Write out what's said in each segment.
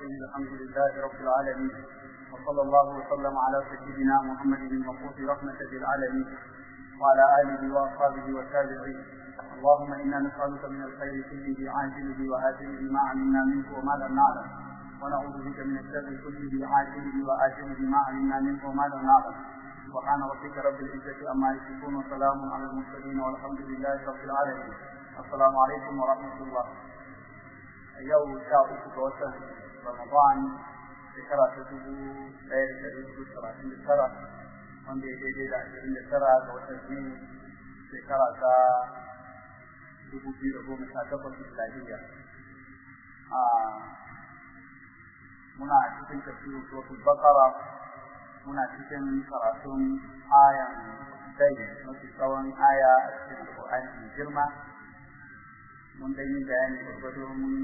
الرحيم الحمد لله رب العالمين. وصلى الله وسلم على سيدنا محمد المبعوث رحمة للعالمين وعلى آله وأصحابه والتابعين. اللهم إنا نسألك من الخير كله عاجله وآجله ما علمنا منه وما لم نعلم. ونعوذ بك من الشر كله عاجله وآجله ما علمنا منه وما لم نعلم. سبحان ربك رب العزة عما يصفون وسلام على المرسلين والحمد لله رب العالمين. السلام عليكم ورحمة الله. yau sha uku Ramadan shekara ta dubu ɗaya da ɗari huɗu talatin da tara wanda ya daidai da ashirin da tara ga watan biyu shekara ta dubu biyu da goma sha takwas miladiya. Muna cikin tafsirin suratul Bakara muna cikin karatun ayan dai mafi tsawon aya a cikin Alƙur'ani girma mun dai yi bayani gwargwado mun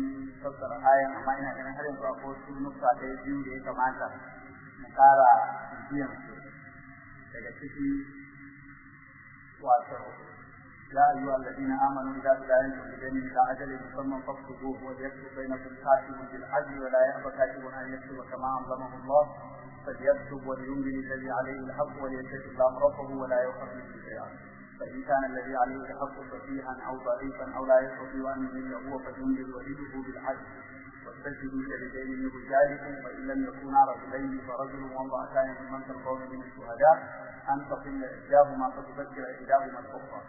fassara ayan amma ina ganin har yanzu akwai wasu nukta da biyu da ya kamata mu kara biyan su daga ciki wato ya ayyuha alladhina amanu idza tadayantum bi dayn ila ajalin musamman faktubuhu wa yaktub bainakum katibun bil adli wa la ya'ba katibun an yaktuba kama allamahu Allah فليكتب وليملي الذي عليه الحق وليتق الله ربه ولا يخرج شيئا فإن كان الذي عليه الحق سفيها أو ضعيفا أو لا يستطيع أن يمل هو فليملل وليه بالعدل. واستشهدوا شهدين من رجالكم فإن لم يكونا رجلين فرجل وامرأتان ممن ترضون من الشهداء أن تقل إحداهما فتذكر إحداهما الأخرى.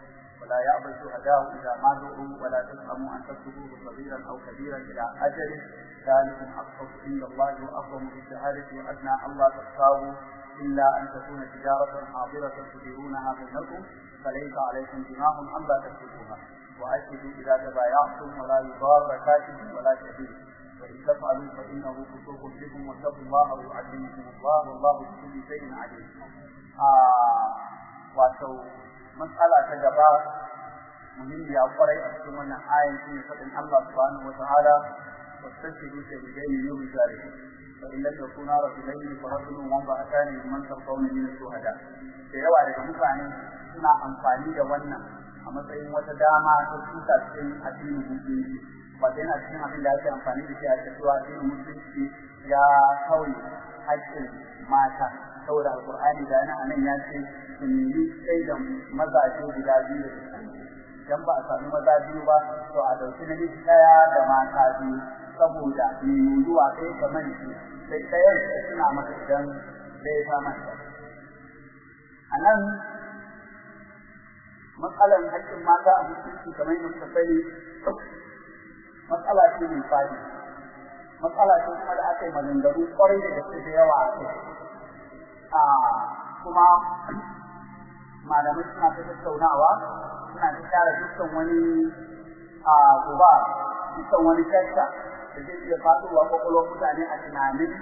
ولا يأبى الشهداء إذا ما دعوا ولا تزعموا أن تكتبوه صغيرا أو كبيرا إلى أجله ذلكم أقسط عند الله وأقوم بالشهادة وأدنى ألا تخشوا إلا أن تكون تجارة حاضرة تديرونها بينكم. فليس عليكم جناح ألا تكتبوها وأشهدوا إذا تبايعتم ولا يضار كاتب ولا شهيد وإن تفعلوا فإنه فسوق بكم واتقوا الله ويعلمكم الله والله بكل شيء عليم. آه واتو مسألة تجبا muhimmiya kwarai a cikin wannan ayin shi ne faɗin Allah subhanahu wa ta'ala واستشهدوا شهدين من رجالكم فإن لم يكونا رجلين فرجل وامرأتان ممن ترضون من الشهداء da yawa daga mutane suna amfani da wannan a matsayin wata dama ta tuta cikin addinin musulunci. Ba yana cikin abin da ake amfani da shi a cewa addinin musulunci ya kawai haƙƙin mata. Saboda alƙur'ani da yana a nan ya ce su nemi sai da mazaje guda biyu da idan ba a sami maza biyu ba to a ɗauki namiji ɗaya da mata biyu saboda mai yiwuwa ɗaya ta mance sai ɗayan suna masa idan ɗaya ta manta. A nan matsalar haƙƙin mata a mutunci kamar yadda muka sani matsala ce mai faɗi. Matsala ce kuma da aka yi maganganu ƙwarai da gaske da yawa a kai. Kuma malamai suna ta tattaunawa suna ta tara dukkan wani a guba dukkan wani shakka da zai iya faɗowa kwakwalwar mutane a tunanin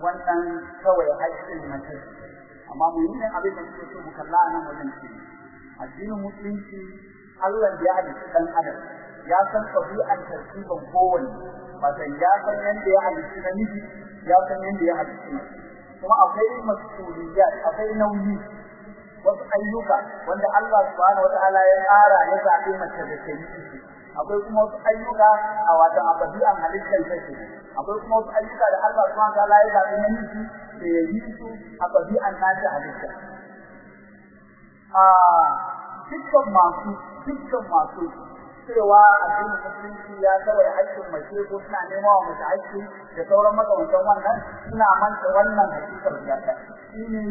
wannan kawai haƙƙin mace amma muhimmin abin da suke so mu kalla a nan wajen shi addinin musulunci Allah ya halitta ɗan adam. Ya san ɗabi'ar tartibin kowanne. Wato ya san yadda ya halitta namiji ya san yadda ya mace. Kuma akwai masuliyat akwai nauyi wasu ayyuka wanda Allah subhanahu wataala ya tsara ya zaɓi mace da ta yi akwai kuma wasu ayyuka a wata ababi'an halittar take akwai kuma wasu ayyuka da Allah subhanahu wataala ya zaɓi namiji da ya yi su a ɗabi'an nashi halitta. A dukkan masu dukkan masu cewa addinin musulunci ya kawai haƙƙin mace ko suna nema wa mace haƙƙi da sauran makamantan wannan suna manta wannan hakikar guda ɗaya. Shine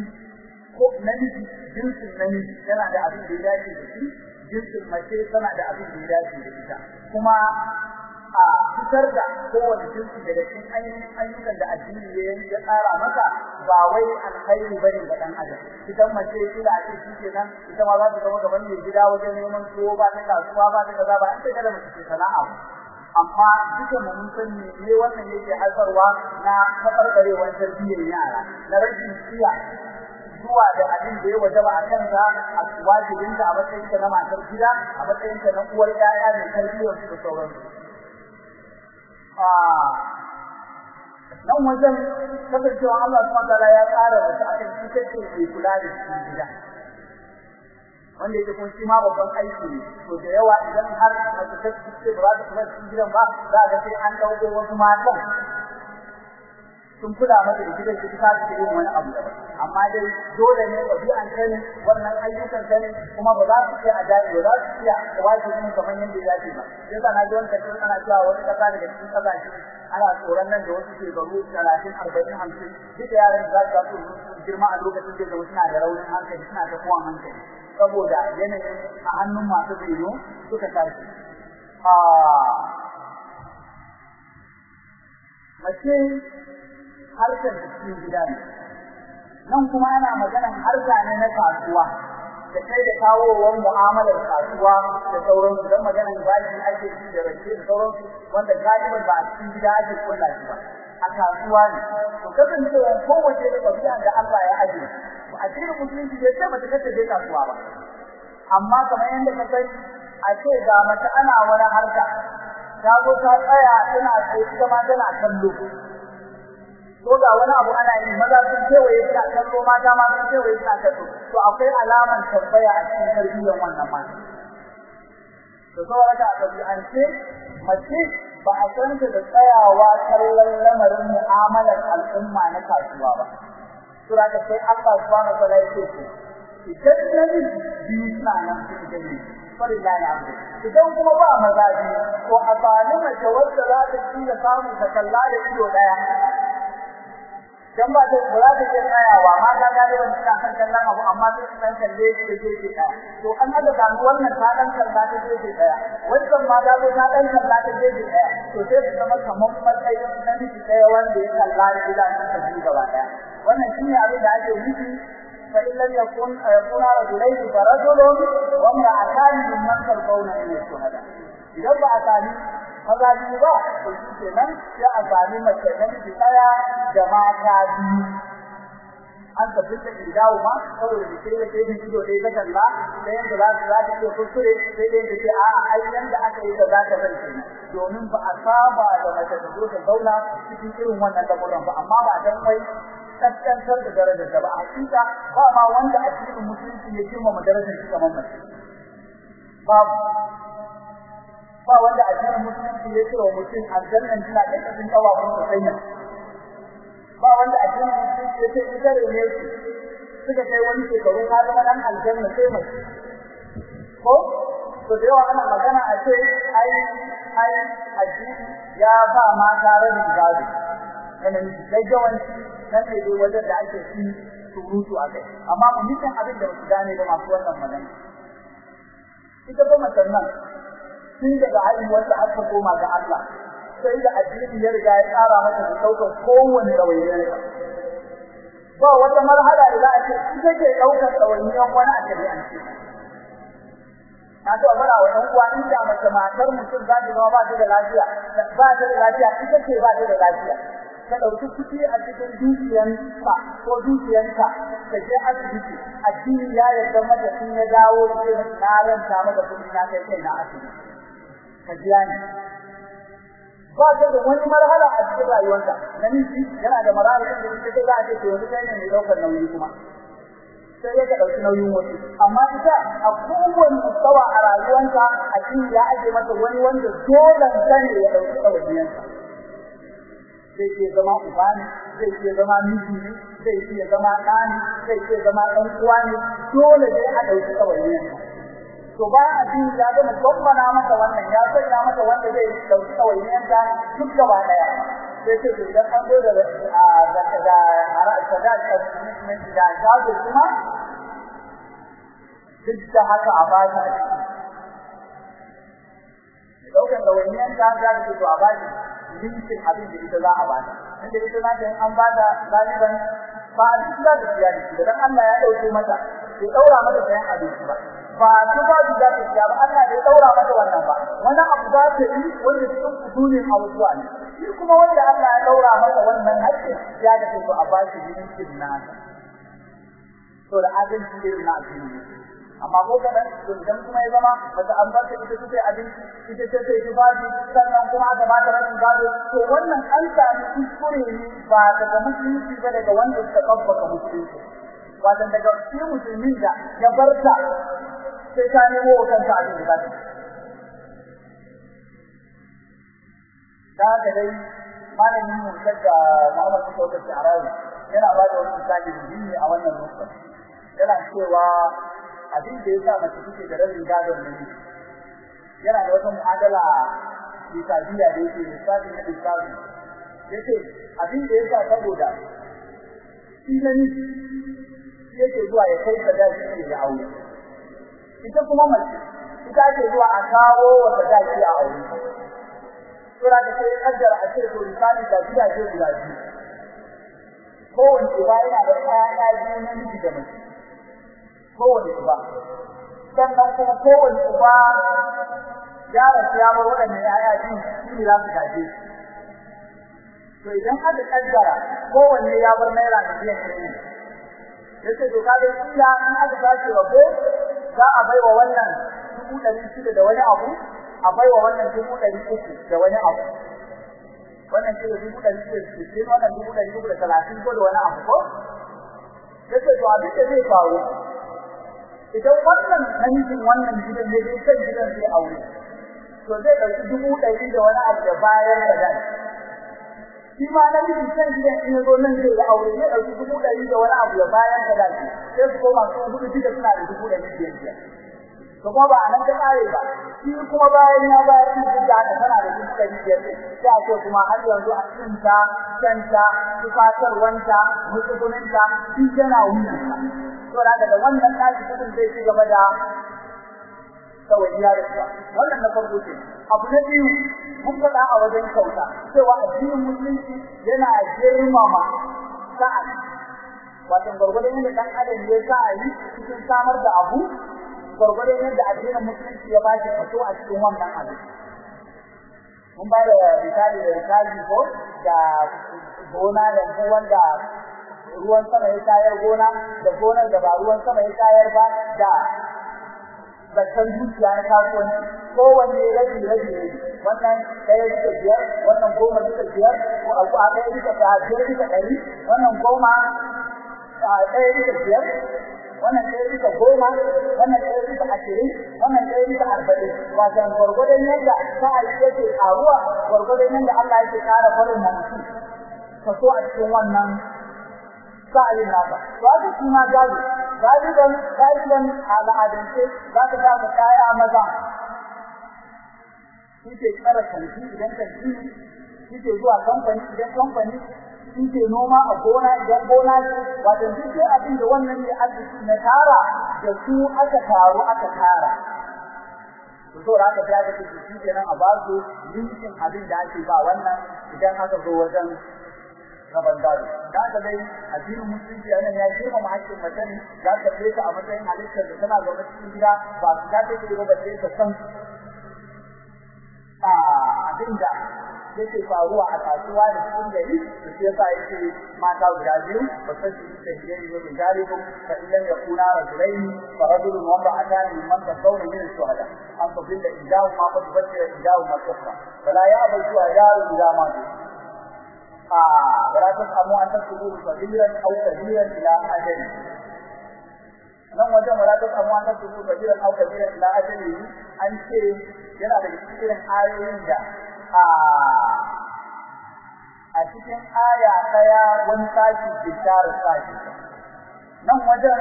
ko namiji jinsin namiji yana da abin da ya dace da shi jinsin mace tana da abin da ya dace da ita. Kuma a fitar da kowane jinsi daga cikin ayyukan da addini ya ya tsara maka ba wai alkhairi ba ne ga dan adam. Idan mace kila a ce kenan ita ma za ta zama gaban mai gida wajen neman tuwo ba ta kasuwa ba ta kaza ba an sai kada mace sana'a amma duka mu mun san ne wannan yake haifarwa na tabarbarewar tarbiyyar yara na rashin tsiya. Zuwa da abin da ya wajaba a kanka a wajibin da a matsayin ka na matar gida a matsayin ka na uwar yaya mai tarbiyyar su da nan wajen kasancewa Allah subhanahu wataala ya tsara wata akan ce mai kula da cikin gida. Wanda yake kun shi ma babban aiki ne. To da yawa idan har mace ta ba za ta kula cikin gidan ba za ga sai an ɗauko wasu matan. Sun kula mata da gidan su ta ce yin wani abu amma dai dole ne ɗabi'an ta ne wannan ayyukan ta ne kuma ba za su iya ajabi ba za su iya wajibin kamar yadda ya dace ba. Sai sa na ji wani kacin ana cewa wani ƙasa daga cikin ƙasashe ana tsoron nan da wasu shekaru talatin arba'in hamsin duk yaran za su su girma a lokacin da suna da raunin hankali suna ta kowan hankali. Saboda yanayin a hannun masu reno suka tashi. Mace harkar cikin gida ne. Nan kuma ana maganan harka ne na kasuwa da kai da kawowar mu'amalar kasuwa da sauransu. Don maganan bashi ake ci da rake da sauransu wanda galiban ba a cikin gida ake kulla shi ba. A kasuwa ne. To kasancewa kowace da ɗabi'a da Allah ya ajiye a cikin musulunci bai ce mace kace je kasuwa ba. Amma kamar yadda ka sani a ce ga mace ana wani harka ta zo ta tsaya tana tsaye ita ma tana kallo. Ko ga wani abu ana yi maza sun kewaye suna kallo mata ma sun kewaye suna kallo. To akwai alaman tambaya a cikin tarbiyyar wannan mata. To saboda haka a ɗabi'ance mace ba a san ta da tsayawa kallon lamarin mu'amalar al'umma na kasuwa ba. Sura ta sai Allah subhanahu wa ta'ala ce idan suna nan ya idan kuma ba maza biyu to a mace wadda za ta ci da samu ta da ido ɗaya dan ba ta ba ta ke tsayawa. Mata ga da suna kan kallon abu amma sai san kalle shi da gefe ɗaya to an aka samu wannan ta dan kalla ta gefe ɗaya wannan ma ta zo ta dan kalla ta gefe ɗaya to sai su zama kamar matsayin namiji ɗaya wanda ya kalla da sa biyu gaba ɗaya wannan shine abin da ake nufi. Fa in yakun yakuna rajulayn fa rajulun wa imra'atan mimman tarbawna min idan ba a sami maza biyu ba to shi kenan sai a sami mace namiji ɗaya da mata biyu. An tafi da idawo ma saboda da kire da ido dai ta kalla da yanda za su za ta kuskure sai dai da ce a ai yanda aka yi da za ta bar kenan domin ba a saba da mace da zo ta zauna cikin irin wannan lamuran ba amma ba dan wai kaskantar da darajar da ba. A hakika ba ma wanda a cikin musulunci ya girmama darajar shi kamar mace. Babu. Ba wanda a cikin musulunci ya wa mutum aljannan tana da kafin kawafin sa sai ba wanda a cikin musulunci ya ce ita ne su. Suka kai wani shekaru ka zama dan aljanna sai mai ko? To da yawa ana magana a ce ai ai addini ya ba mata rabin gado. Kana da yawanci nan ne dai wajen da ake ci surutu a kai. Amma muhimmin abin da su gane ba masu wannan magana. Ita ba matan nan tun daga haihuwar da aka koma ga Allah sai da addini ya riga ya tsara mata da ɗaukar kowanne rawaiyar ba wata marhala da za a ce ita ke rawaiyar wani a shari'ance na so bara wa ɗan uwa inda mace matar mutum za ta zama ba ta da lafiya ba ta da lafiya ita ce ba ta da lafiya. Ka ɗauki kuɗi a cikin dukiyanka ko dukiyanka ka je asibiti. Addini ya yarda mata in ya dawo sai na ranta maka kuɗi na kai kai na asibiti. Ka biya ni. Ba ta da wani marhala a cikin rayuwarka. Namiji yana da marhala da take za a ce to yanzu kai ne mai ɗaukar nauyi kuma. Sai ya ka ɗauki nauyin wasu. Amma ita a kowane mustawa a rayuwarka a cikin ya aje mata wani wanda dole ne ya ɗauki ɗawainiyarsa zai iya zama uba ne zai iya zama miji ne zai iya zama ɗa ne zai iya zama ɗan uwa ne. Dole ne a ɗauki ɗawainiyarsa to ba a jin ya gama gwamnana maka wannan ya sanya maka wanda zai ɗauki ɗawainiyarsa duk gaba ɗaya sai ce idan an zo da da da da haraka da da shago kuma duk da haka a ba ta ɗaukan ɗawainiyarsa za ta to a ba ta linkin abin da ita za a ba ta inda ita na ta an ba ta galiban ba a duk za ta biya da Allah ya ɗauke mata bai daura mata sayan abinci ba ba su ba su za ta ba. Allah bai daura mata wannan ba. Wani abu za ta yi wanda cikin kudurin abubuwa ne. Shi kuma wanda Allah ya daura mata wannan haƙƙin ya ga to a ba shi linkin nasa to da adalci irin na addini amma ko kada idan kuma ya zama bata an ba ta ita sai abinci ita ce sai tufafi sannan kuma aka ba ta rashin gado to wannan an sami kuskure ne ba daga musulunci ba daga wanda suka tabbata musulunci. Wajen daga shi musulmin da ya bar ta sai ta nemo wa kanta abin da za ta da haka dai malamin mu da Muhammad Sulaiman Sha'rawi yana ba da wani misali muhimmi a wannan nukta yana cewa abin da yasa mace take da rabin gadon ne yana da wata mu'adala misaliya da yake misali na misali. Yace abin da yasa saboda shi ne yake zuwa ya kai ne da aure. Ita kuma mace ita ce zuwa a kawo wa sadaki a aure. Sura da sai kaddara a ce to misali da gidaje guda biyu. Kowane uba yana da ƴaƴa biyu na miji da mace. Kowane uba. Sannan kuma kowane uba ya rasu ya bar waɗannan ƴaƴa biyu su ne za su gaje to idan aka kaddara kowanne ya bar naira miliyan ne. Yace to kaga kila in aka tashi rabo za a baiwa wannan dubu ɗari shida da wani abu a baiwa wannan dubu ɗari uku da wani abu. Wannan ce dubu ɗari shida da sittin wannan dubu ɗari uku da talatin ko da wani abu ko? Yace to abin da zai faru idan wannan namijin wannan gidan ne zai kan gidan zai aure to zai ɗauki dubu ɗari da wani abu da bayan da zai shi ma na miji kan gidan in ya zo nan zai aure ne ɗauki dubu ɗari da wani abu ya bayan da dace sai su koma su huɗu duka suna da dubu ɗari biyar biyar. To kuma ba a nan ta kare ba. Shi kuma bayan ya bayar da duk da tana da dubu ɗari biyar sai a ce kuma har yanzu a cinta canta tufatarwanta mutsuguninta shi yana wuyansa to da da wannan tashi kuɗin zai ci gaba da da shi wannan na farko ce abu na biyu mun faɗa a wajen kauta cewa addinin musulunci yana girmama sa'a wato gurgurdan yadda dan adam ya sa'a cikin samar da abu gurgurdan yadda addinin musulunci ya bashi kaso a cikin wannan abu. Mun ba da misali da misali ko da gona da wanda ruwan sama ya tayar gona da gonar da ba ruwan sama ya tayar ba da zakan dukiya na kasuwanci. Kowanne rabi rabi ne. Wannan ɗaya bisa biyar wannan goma bisa biyar ko abu a ɗaya bisa biyar bisa ɗari. Wannan goma ɗaya bisa biyar. Wannan ɗaya bisa goma wannan ɗaya bisa ashirin wannan ɗaya bisa arba'in. Wato gwargwadon yadda sa'ayi yake ƙaruwa gwargwadon yadda Allah yake ƙara barin mutum kaso a cikin wannan sa'ayin nasa to haka shi ma gado galiban galiban al'adance za ka ga ka kaya maza shi ke tsara kanti idan kanti ke zuwa idan noma a gona idan gona ce wato duk dai abin da wannan ne arziki na tara da su aka taru aka tara to da aka ta da kenan a ba su abin da ake ba wannan idan aka zo wajen gaban gado da dai addinin musulunci yana ya girma ma hakkin mace ne. Za ka kai ta a matsayin halittar da tana zaune cikin gida ba su ta take ba ka san a abin da yake faruwa a kasuwa da cikin gari. Da shi yasa yake mata guda biyu ba san shi da hiyari ba min galibu fa idan ya kuna rajulain fa rajulun wa imra'atan mimman tasawna min shuhada. An tafilla idahu ma qad bashara idahu ma ukhra fala ya'bal shuhada ila ma ولا تفهموا أن تكتبوه صغيرا أو كبيرا إلى أجل nan wajen wala ta samu an tafi kabiran au kabiran ila ajali an ce yana da cikin ayoyin da a a cikin aya daya wani sashi bishar sashi nan wajen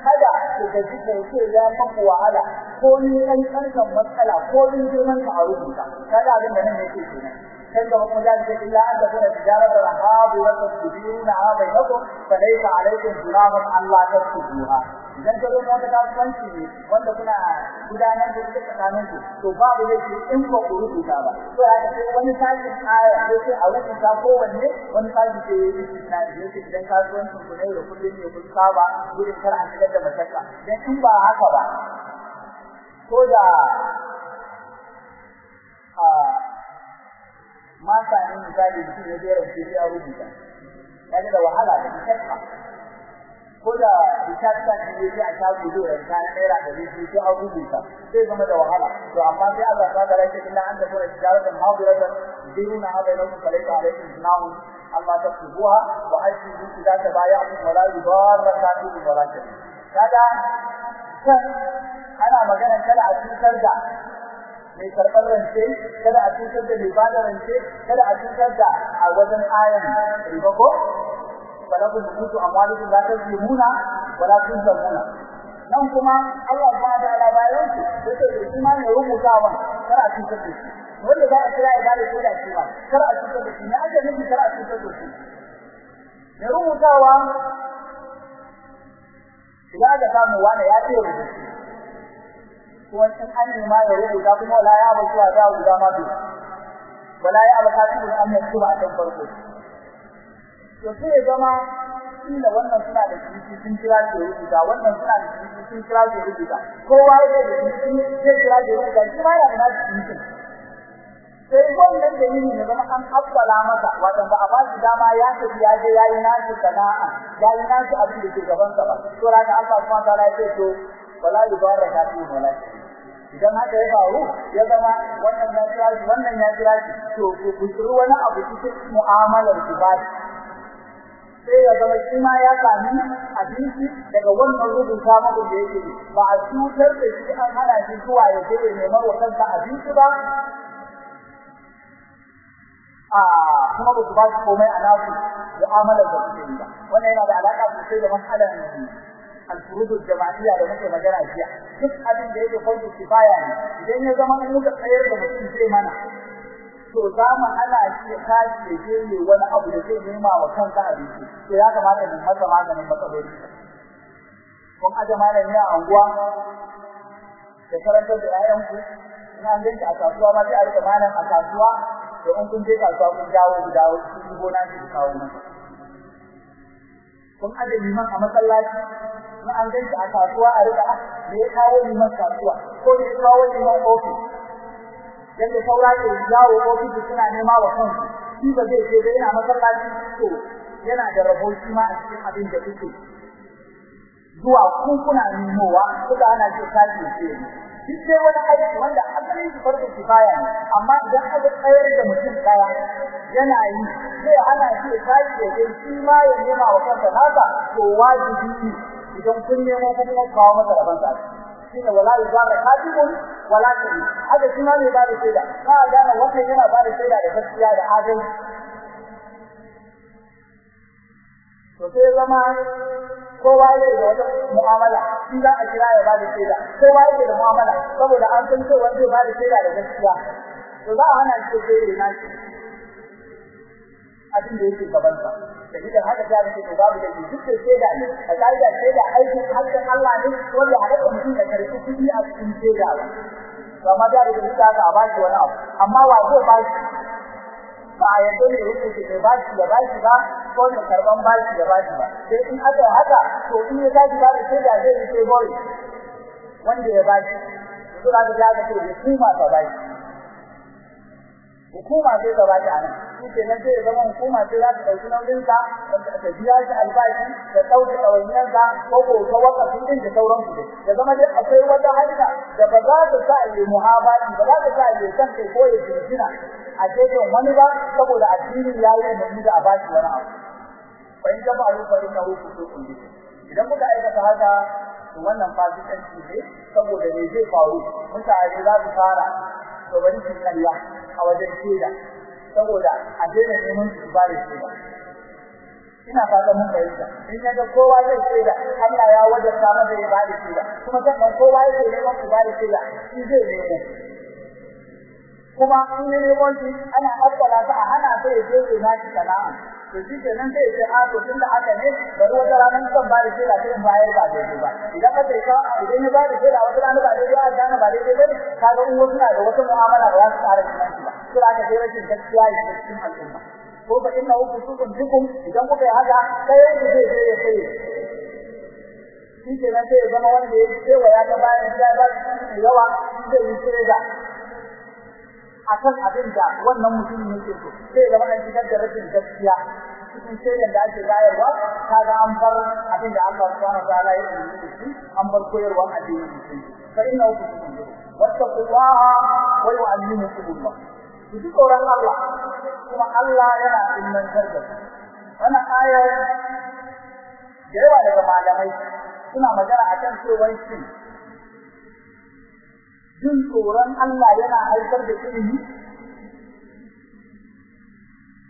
kada ku gaji da yake ya maku wahala ko ni kan kankan matsala ko ni girman ka a rubuta kada abin da nan yake kenan كيف وقل ذلك إلا أن تكون تجارة حاضرة تديرونها بينكم فليس عليكم جناح أن لا تكتبوها idan ka zo ka ga kasuwanci ne wanda kuna gudanar da shi tsakanin ku to babu laifi in ba ku rubuta ba to ya ce wani sashi aya ko sai a rubuta ko wanne wani sashi ce ya yi na da yake idan kasuwancin ku ne da kullum ne kun saba gudun kar a shigar da mashakka dan in ba haka ba ko da a mata ne misali mutum ya jera shi sai a rubuta. Kaga da wahala da shakka ko da bishasta ne ya a zai ranta na naira da biyu sai an rubuta. Sai zama da wahala. To amma sai Allah ta da rake illa an da kura tijaratan hadiratan diruna bainakum falaysa alaykum junahun Allah taktubuha wa ashidu idza tabaya'tum wa la yudarra katibun wa la kan ana magana kada a cutar da mai karɓar rance kada a cutar da mai ba da rance kada a cutar da a wajen ayan riba ko? Falakum mutu amwalukum la tazlimuna wa la tuzlamuna nan kuma Allah subhanahu wa ta'ala bayan su yake da shi ma ne rubutawa kar a cutar da shi. Wanda za a kira ya ba da shaida shi ma kar a cutar da shi. Ne ake nufi kar a cutar da shi? Ne rubutawa idan aka samu wani ya ce rubutu. Ba zuwa da guda ma bi wala ya ba ta cikin an yi ba a kan farko. To sai ya zama inda wannan suna da kici sun kira ke rubuta wannan suna da kici sun kira ke rubuta. Kowa ya da kici zai kira ke rubuta shi ma yana da kici sai wannan da yin ya zama an abbala masa wato ba a ba shi dama ya tafi ya je yayi nashi sana'a yayi nashi abin da ke gaban ba. To raka Allah subhanahu wa ta'ala ya ce to wala yubaraka fi wala idan haka ya faru ya zama wannan ya kira shi wannan ya kira shi to ku ku wani abu cikin mu'amalar ku ba sai ya zama shi ma ya sami abinci daga wannan rubuta maka da yake ba a cutar da shi an hana shi zuwa ya je ya neman wa kansa abinci ba. A kuma ba ku ba shi komai a nasu mu'amalar da kuke yi ba. Wannan yana da alaka sosai da matsalar al-furud al-jama'iyya da muke magana jiya duk abin da yake farko kifaya ne idan ya zama an muka tsayar da mutum sai mana to za mu hana shi ya ya je ne wani abu da zai nema wa kansa abinci to ya kamata mu masa maganin matsaloli kun aje malami a anguwa da karantar da ƴaƴanku in an ganki a kasuwa ma sai a riƙa malam a kasuwa to in kun je kasuwa kun dawo ku dawo kun gona ki kawo masa kun aje liman a masallaci? In an ganki a kasuwa a riƙa me ya kawo liman kasuwa? Ko me ya kawo liman ofis? Yadda saura ke jawo ofisi suna nema wa kansu. Shi ba zai ce yana masallaci to yana da rabo shi ma a cikin abin da kuke zuwa. Kun kuna nemowa kuka ana ce kaji ce duk sai wani aiki wanda asalin shi farko kifaya ne amma idan aka tsayar da mutum ɗaya yana yi sai ana ce kaji da ke shi ma ya nema wa kansa nasa to wajibi idan kun nemo kuma kawo masa rabon sa. Shine wala yuzara katibun wala tabi haka shi ma ne ba da shaida. Ka gane wannan yana ba da shaida da gaskiya da adalci. To sai zama kowa yake da wata mu'amala shi za a kira ya ba da shaida. Kowa yake da mu'amala saboda an san cewa zai ba da shaida da gaskiya. To za a hana shi sai ya nashi. Abin da yake gaban sa da haka ta ce to babu da duk da shaida ne a kaida shaida aikin hakkin Allah ne wanda a haka mutum da ƙarfi kuɗi a cikin shaida ba. Amma da da ta ka ba shi wani abu. Amma wa zai ba shi? Ba a yadda ne yake ce ba shi da ba shi ba ko da karɓan ba shi da ba. Shi ba sai in aka haka to in ya tashi ba da shaida zai yi sai wanda ya ba shi to da ga ga to hukuma ta ba shi hukuma sai ta ba shi a nan shi ke nan sai zama hukuma sai za ta ɗauki nauyin sa ta biya shi albashi da ɗauke ɗawainiyar sa ko ko ta wakafi din da sauran su da zama dai akwai wata hanya da ba za ta sa yi muhabati ba za ta sa yi san kai ko ya jirgina a gefen wani ba saboda addini ya yi umarni da a ba shi wani abu. Fa in ka fa'alu fa innahu fusuqun bikum idan kuka aikata haka to wannan fasikanci ne saboda me zai faru? Mutane za su fara to bari su kalla a wajen shaida saboda a daina neman su ba da shaida. Ina fata mun fahimta. In ya ga kowa zai shaida Allah ya wajabta masa ya ba da shaida. Kuma sannan kowa yake neman su ba da shaida shi zai nemo. Kuma in ne shi ana haskala ta a hana sai ya je ya nashi sana'a. To shi kenan sai ya ce a to tunda haka ne bari wata ranar zan ba da shaida sai in bayar ba daidai ba. Idan ka sai ka idan ya ba da shaida wata rana ba daidai ba gane ba daidai ba ka ga in wasu na da wata mu'amala ba za su tsara shi ba. Sai aka sai rashin gaskiya ya cikin al'umma. Ko ba inna hu kusukun bikum idan kuka yi haka sai ku zai je ya sai shi kenan sai ya zama wanda ya ce wa ya ga bayan gida ba shi yawa zai yi shaida akan abin da wannan mutumin yake so. Sai zama an shigar da rashin gaskiya. Cikin shaidan da ake bayarwa kaga an bar abin da Allah subhanahu wa ta'ala ya yi shi an bar koyarwa addinin musulmi fa inna hu wattaqullaha wa yu'allimukum Allah ku ji tsoron Allah kuma Allah yana ilmantar da ku. Wannan ayar da yawa daga malamai suna magana akan cewa shi jin tsoron Allah yana haifar da ilimi?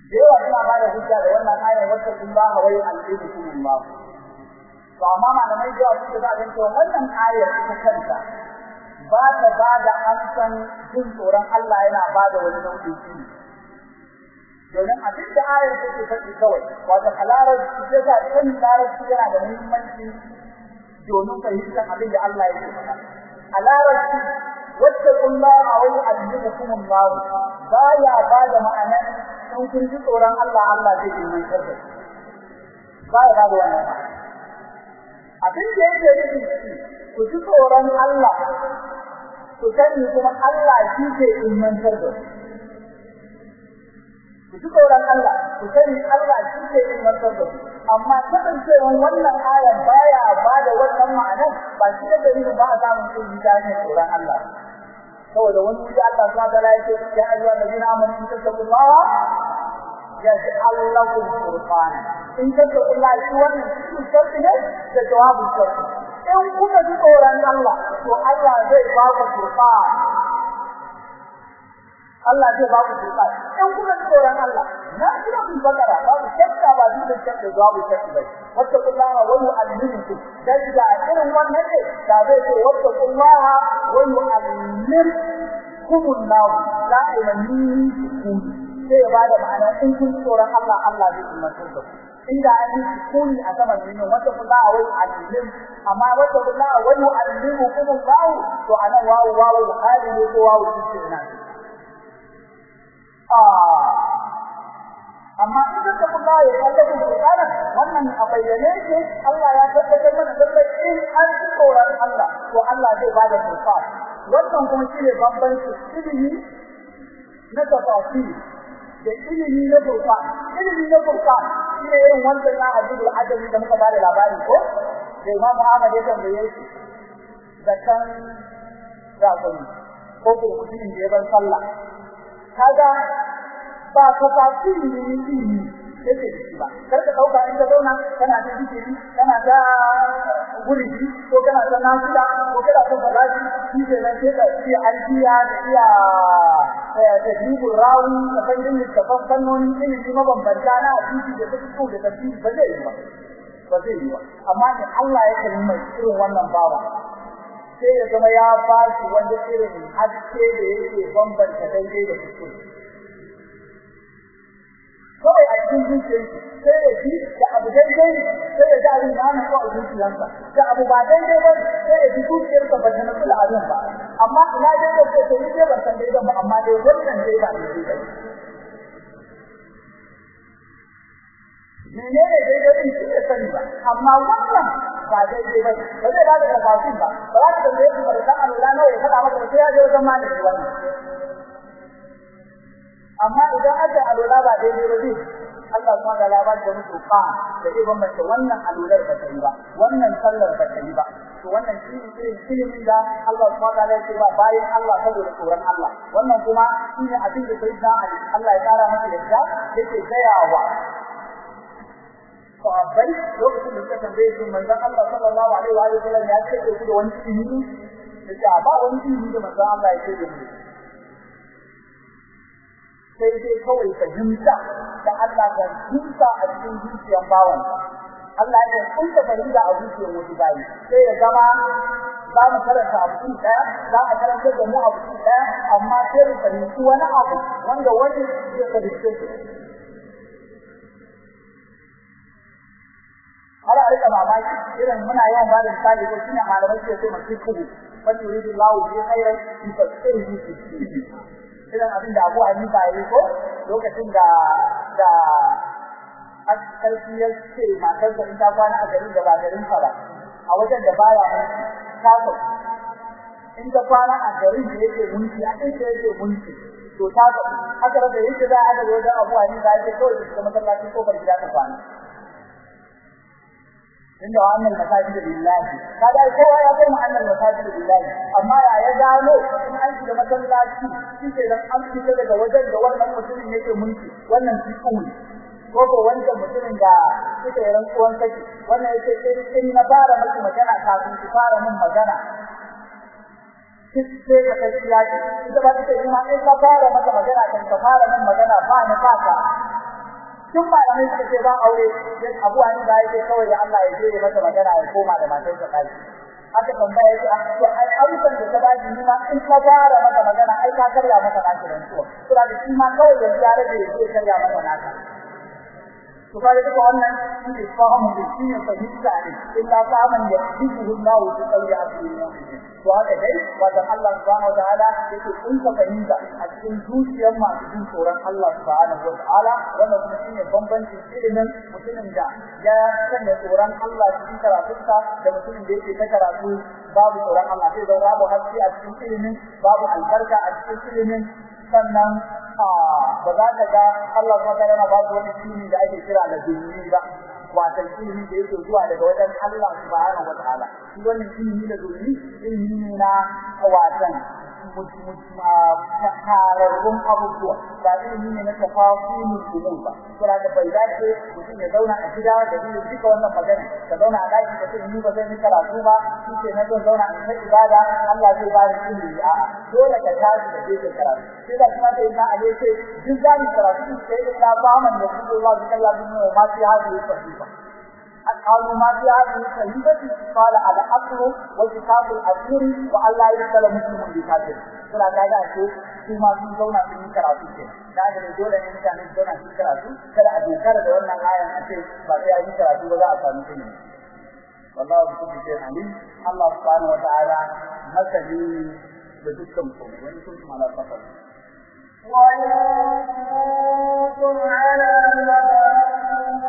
Da yawa suna ba da hujja da wannan ayar wata kun ba ha wai al'imukum Allah to amma malamai da yawa suka ga cewa wannan ayar ita kanta ba ta ba da amsan jin tsoron Allah yana ba da wani nau'in ilimi. Domin abin da ayar take faɗi kawai wato kalarar ce sa kan larabci yana da muhimmanci domin fahimtar abin da Allah yake faɗa. A larabci wacce kullaha wa yu'allimukum Allah baya ba da ma'ana in kun ji tsoron Allah Allah zai ilmantar da ku baya ba da wannan abin da yake nufi ku ji tsoron Allah ku sani kuma Allah shi ke ilmantar da ku ku ji tsoron Allah ku sani Allah shi ke ilmantar da ku amma kasancewan wannan aya baya ba da wannan ma'anar ba shi da dalilin ba a samun ilmi ta hanyar tsoron Allah. Saboda wani wuri Allah subhanahu wa ta'ala yake ya ayyuhal ladina amanu in tattaqullaha yaj'al lakum furqana. In tattaqullaha shi wannan cikin sarki ne da jawabin sarki in kuka ji tsoron Allah to Allah zai ba ku furqana. Allah zai ba ku furqan in kuka ji tsoron Allah na kira ku bakara ba ku shakka ba duk da shakka babu shakka ba wata kullaha wa yu'allimukum. Dan da irin wannan ne da zai ce wata kullaha wa yu'allimukum Allah la ilaha illa sai ba da ma'ana in kun tsoron Allah Allah zai da ku. Inda an yi kuni a saman dinin wata kullaha wa yu'allim amma wata kullaha wa yu'allimukum Allah to a nan wawu wawu hali ne ko wawu cikin nan. Amma in da kuma ya kallafa Qur'ana wannan a bayyane ce Allah ya tabbatar mana da in an Allah to Allah zai ba da Qur'an wannan kuma shine bambanci ilimi na tafsiri da ilimi na Qur'an ilimi na Qur'an shine irin wannan na hadithul adabi da muka ba da labari ko? Da Imam Ahmad ya tambaye shi da kan zakoni ko ko mutum da ya bar sallah kaga ba ka tafi ne ne yake shi ba. Kar ka ɗauka in ka zauna kana da zikiri kana da guri ko kana da nasuda ko kana da balaji shi ne nan sai ka ci aljiya da iya da dibu rawi da bandin da fannonin ilimi mabambanta na hadisi da fiqh da tafsir ba zai yi ba. Ba zai yi ba. Amma ne Allah ya kalli mai irin wannan bawa sai ya zama ya ba shi wanda irin haske da yake bambanta daidai da kuskure. Kawai a cikin zuciyarki sai ya ji da abu daidai sai ya ji abin da ana so a zuciyarsa. Da abu ba daidai ba sai ya ji zuciyarsa ba ta nasu da abin ba. Amma ina daidai sai ta yi dai ban san daidai ba amma dai wannan dai ba daidai ba. Menene daidai din shi ne sani ba amma wannan ba zai ba. Da kafin ba. Ba za ka tambaye shi barkan Allah nawa ya faɗa maka sai ya je wajen malami wannan amma idan aka alola ba daidai ba zai Allah kuma da labar da mutu fa da zai bambanta wannan alolar ba ta yi ba wannan sallar ba ta yi ba. To wannan shi ne ilimin da Allah kuma da ya ce ba bayan Allah saboda tsoron Allah. Wannan kuma shi ne abin da sai da Allah ya kara masa yadda yake gayawa sahabbai lokacin da suka tambaye su manzon Allah sallallahu alaihi wa sallam ya ce ku da wani ilimi? Da ba wani ilimi da manzon Allah ya ce da mu. Sai dai kawai fahimta da Allah ga zuciya a cikin zuciyar bawan. Allah ya kunta fahimta a zuciyar wasu bayi. Sai ya zama za mu karanta abu ɗaya za a karanta da mu abu ɗaya amma sai mu fahimci wani abu wanda wani zai fahimce shi. Har a riƙa mamaki irin muna yawan ba da misali ko shine malamai ke ce masu kudu wani yuridu lahu bi khairan yufasiruhu fi irin abin da Abu Hanifa ya yi ko lokacin da da ya ce matarsa in ta kwana a garin da ba garin ba a wajen da baya mulki ta so in ta kwana a garin da yake mulki a inda yake mulki to ta so haka da yake za a ga Abu Hanifa ya ce kawai da masallacin ƙofar gida ta kwana. Inda wannan masajid billahi kaga kowa ya san wannan masajid billahi amma ya ya gano in an masallaci shike dan an fita daga wajen da wannan mutumin yake mulki. Wannan fiqhu ko ko wannan mutumin da suke rantsuwan saki wannan yake sai in na fara miki magana kafin ki fara min magana. Sai ka kai ya ce ita ba ta ce ma in ka fara maka magana kan ka fara nan magana ba ni ba ka. Duk malamai suka ce ba aure sai Abu Hanifa yake kawai da Allah ya je ya masa magana ya koma da matar sa kai aka tambaya yake to ai amsan da ta ba ni ma in ka fara maka magana ai ka karya maka naki dan to to da shi ma kawai da ya rage ya karya maka naka to kare duka wannan shi ne fahimu da shi ne fahimta ne. Illa fahiman da yusufu Allah ta tsauri a cikin to haka dai wata Allah subhanahu wa ta'ala yake kun ka fahimta a cikin zuciyar masu jin tsoron Allah subhanahu wa ta'ala. Wannan kuma shi ne bambancin ilimin mutumin da ya sanya tsoron Allah cikin karatunsa da mutumin da yake ta karatu babu tsoron Allah. Sai zan babu haske a cikin ilimin babu albarka a cikin ilimin. Sannan ba za ka ga Allah subhanahu wa ta'ala ba wani ilimi da ake kira da zulmi ba. Watan ilimi da yake zuwa daga wajen Allah subhanahu wa ta'ala. Shi wannan ilimi da zulmi ilimi na watan tararrun abubuwa ba ilimi ne na tafasilin umur ba kira da bai dace mutum ya zauna a gida da yin duka wannan magana ka zauna a daki ka ce ni ba zan yi karatu ba shi ke na zan zauna in ta ibada Allah zai ba ni ilimi a dole ka tashi da je karatu sai da kuma sai na ale ce duk za mu karatu sai da ba man da Allah sallallahu alaihi wa sallam ma fi hadisi sahiha قالوا ما في هذه الصحيفة قال الأصل وكتاب الأصول وألا يدخل مسلم بكافر suna kaga ce su ma sun zauna sun yi karatu ke da ga dole ne mutane su zauna su yi karatu kada a dokar da wannan ayan a ce ba sai yi karatu ba za a samu ilimi wallahu bi kulli shay'in alim Allah subhanahu wa ta'ala masali da dukkan komai wani sun kuma ala safar وإن كنتم على نفس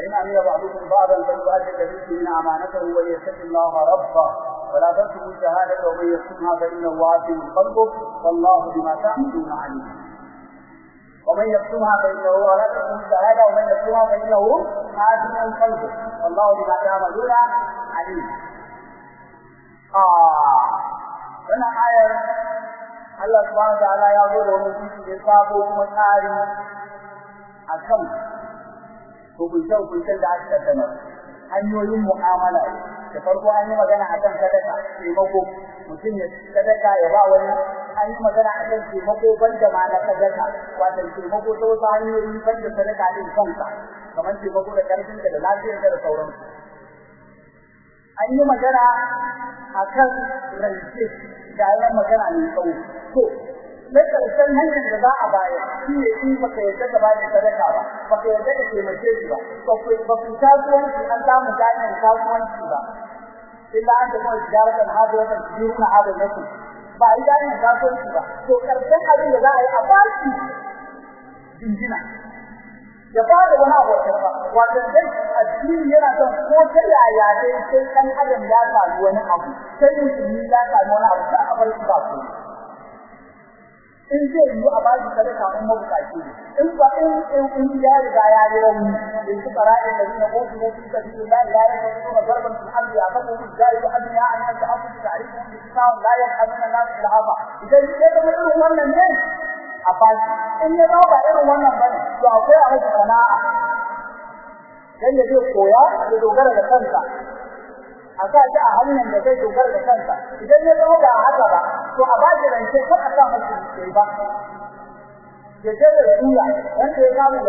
فإن أمن بعضكم بعضا فليؤدي الذي من أمانته وليتق الله ربه. ولا تكتموا الشهادة ومن يكتمها فإنه آثم قلبه. والله بما تعملون عليم. ومن يكتمها فإنه ولا تكتموا الشهادة ومن يكتمها فإنه آثم قلبه. والله بما تعملون عليم. آه. wannan ayar Allah subhanahu wa ta'ala ya zo da wani da sabo kuma hukunce hukuncen da aka tattala hanyoyin mu'amala. Da farko an yi magana akan sadaka taimako. Mutum ya sadaka ya ba wani. An yi magana akan taimako banda ma na sadaka. Wato taimako ta wasu hanyoyi banda sadaka din kansa. Kamar taimako da karfinka da lafiyarka da sauransu. An yi magana akan rance. Da yawan magana ne tsawo. To na ƙarshen hanyar da za a bayar shi ne in baka yarda ka bayar sadaka ba baka yarda ka taimake shi ba ba ku kasuwanci an samu jami'in kasuwanci ba. Illa an tafi tijaratan hadiratan yurna hadal nasu ba a yi jami'in kasuwanci ba. To ƙarshen abin da za a yi a baki jinjina. Ya ba da wani abu wata ba. Wato dai addini yana son ko ta yaya dai sai dan adam ya samu wani abu. Sai musulmi ya samu wani abu sai a bar shi ba ko in zai yi a ba shi sadaka in mabukaci ne in ba in in in ya riga ya yi rauni in su fara'in da zina ko su fi sabilillah la yaquluna darban fil ardi yaqulu jari adna an ta'afu ta'rifu bi kitab la yaquluna nas ilhaba idan ya zama irin wannan ne a fashi in ya zama ba irin wannan bane to akwai a masa sana'a dan ya zai koya ya dogara da kansa a a hanyar da zai dogara da kansa. Idan ya zama ba haka ba to a bashi rance ko a sa masa sai ba. Ya da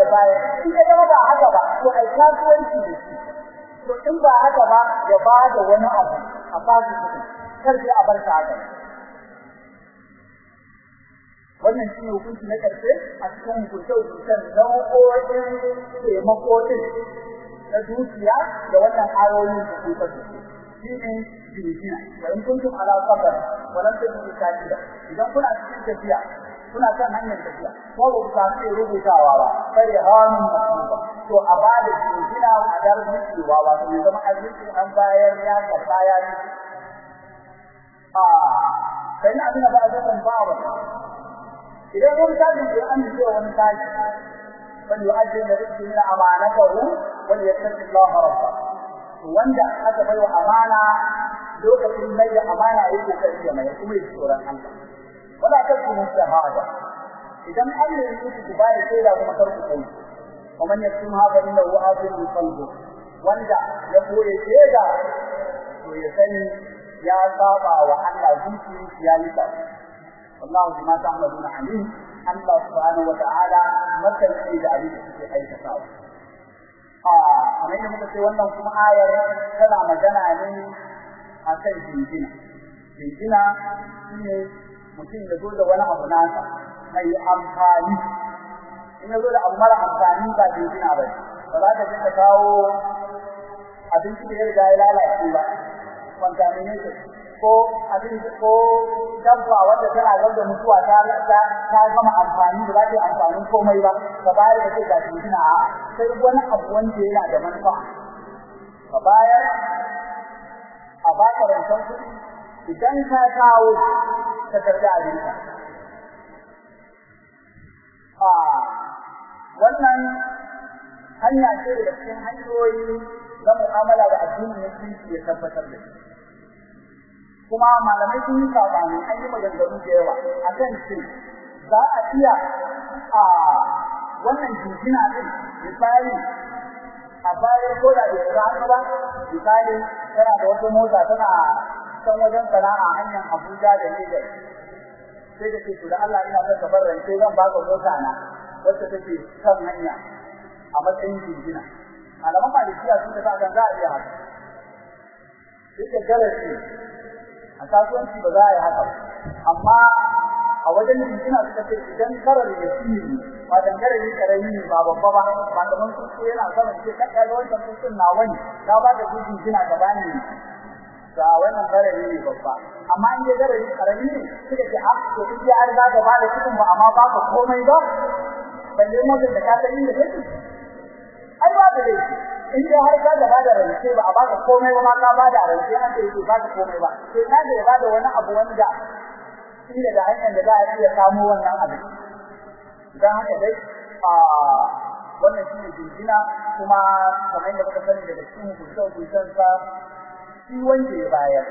da baya. Ya zama ba haka ba to ai kasuwanci to in ba haka ba ya ba da wani abu a kar sai a bar ta haka wannan shi ne hukunci na ƙarshe a cikin hukunce-hukuncen nau'o'in taimako ɗin na dukiya da wannan ayoyin da kuka suke shi ne jirgina wa in kuntum ala safar wa lam tajidu katida idan kuna cikin tafiya suna kan hanyar tafiya ko ba ku samu rubutawa ba kare hannun masuba to a ba da jingina a dar cewa ba to zama arziki an bayar ya karɓa ya ci a sai na abin da ba zan ba ba idan wani tajin da an ce wani taji bal yu'addi da rizqi min amanatahu wal yattaqi Allah rabba. Wanda aka bayo amana lokacin mai da amana yake ƙoƙari mai kuma yi tsoron Allah. Wala takunu shahada. Idan Allah ya yi ku bayar sai da kuma karku kai kuma haka inda wa azil qalbu wanda ya koye shaida to ya sani ya saba wa Allah zuci ya yi ta bima ta'maluna alim. Allah subhanahu wa ta'ala masalci da abin da suke aikatawa. A kamar yadda muka ce wannan kuma ayar tana magana ne akan jinjina. Jinjina shine mutum ya zo da wani abu nasa mai amfani. In ya zo da abu mara amfani ba jinjina ba ba za ka je ka kawo abinci da ya riga ya lalace ba. Contaminated ko abin ko dabba wanda tana wanda mutuwa ta ta gama amfani da za ta yi amfanin komai ba ka bayar da ce ga jinjina a sai wani abu wanda yana da manufa ka bayar a baka rancen kuɗi idan ka kawo ka karɓi abinka. A wannan hanya ce daga cikin hanyoyi na mu'amala da addinin musulunci ya tabbatar da shi. Kuma malamai sun yi saɓani an yi maganganu da yawa a kan ce za a iya a wannan jinjina ɗin misali a bayan ko da bai rana ba misali tana da wata mota tana can wajen sana'a hanyar Abuja da Lagos. Sai da ke da Allah ina son ka rance zan baka mota na wacce take kan hanya a matsayin jinjina. Malaman malikiya sun ta kan za a iya haka. Duk da darasi a kasuwanci ba za a yi haka amma a wajen jinjina suka ce idan karar ya fi ba dangare ni ƙarami ne ba babba ba ba kaman su yana sama ce kada ga wancan sun na wani ka ba da jinjina gaba ne ga wannan garari ne babba. Amma in ya garari ƙarami ne suka ce ah to in ya riga da ba da cikin ba amma ba ka komai ba balle mu da ka san inda kake. Ai ba da laifi in ya har ka da ba da rance ba a ba ka komai ba ma ka ba rance an ce ba ka komai ba. Sai na da ba wani abu wanda inda da hanyar da za a iya samu wannan abin? Dan haka dai a wannan shine jinjina kuma kamar yadda muka sani daga cikin hukuncen sa shi wanda ya bayar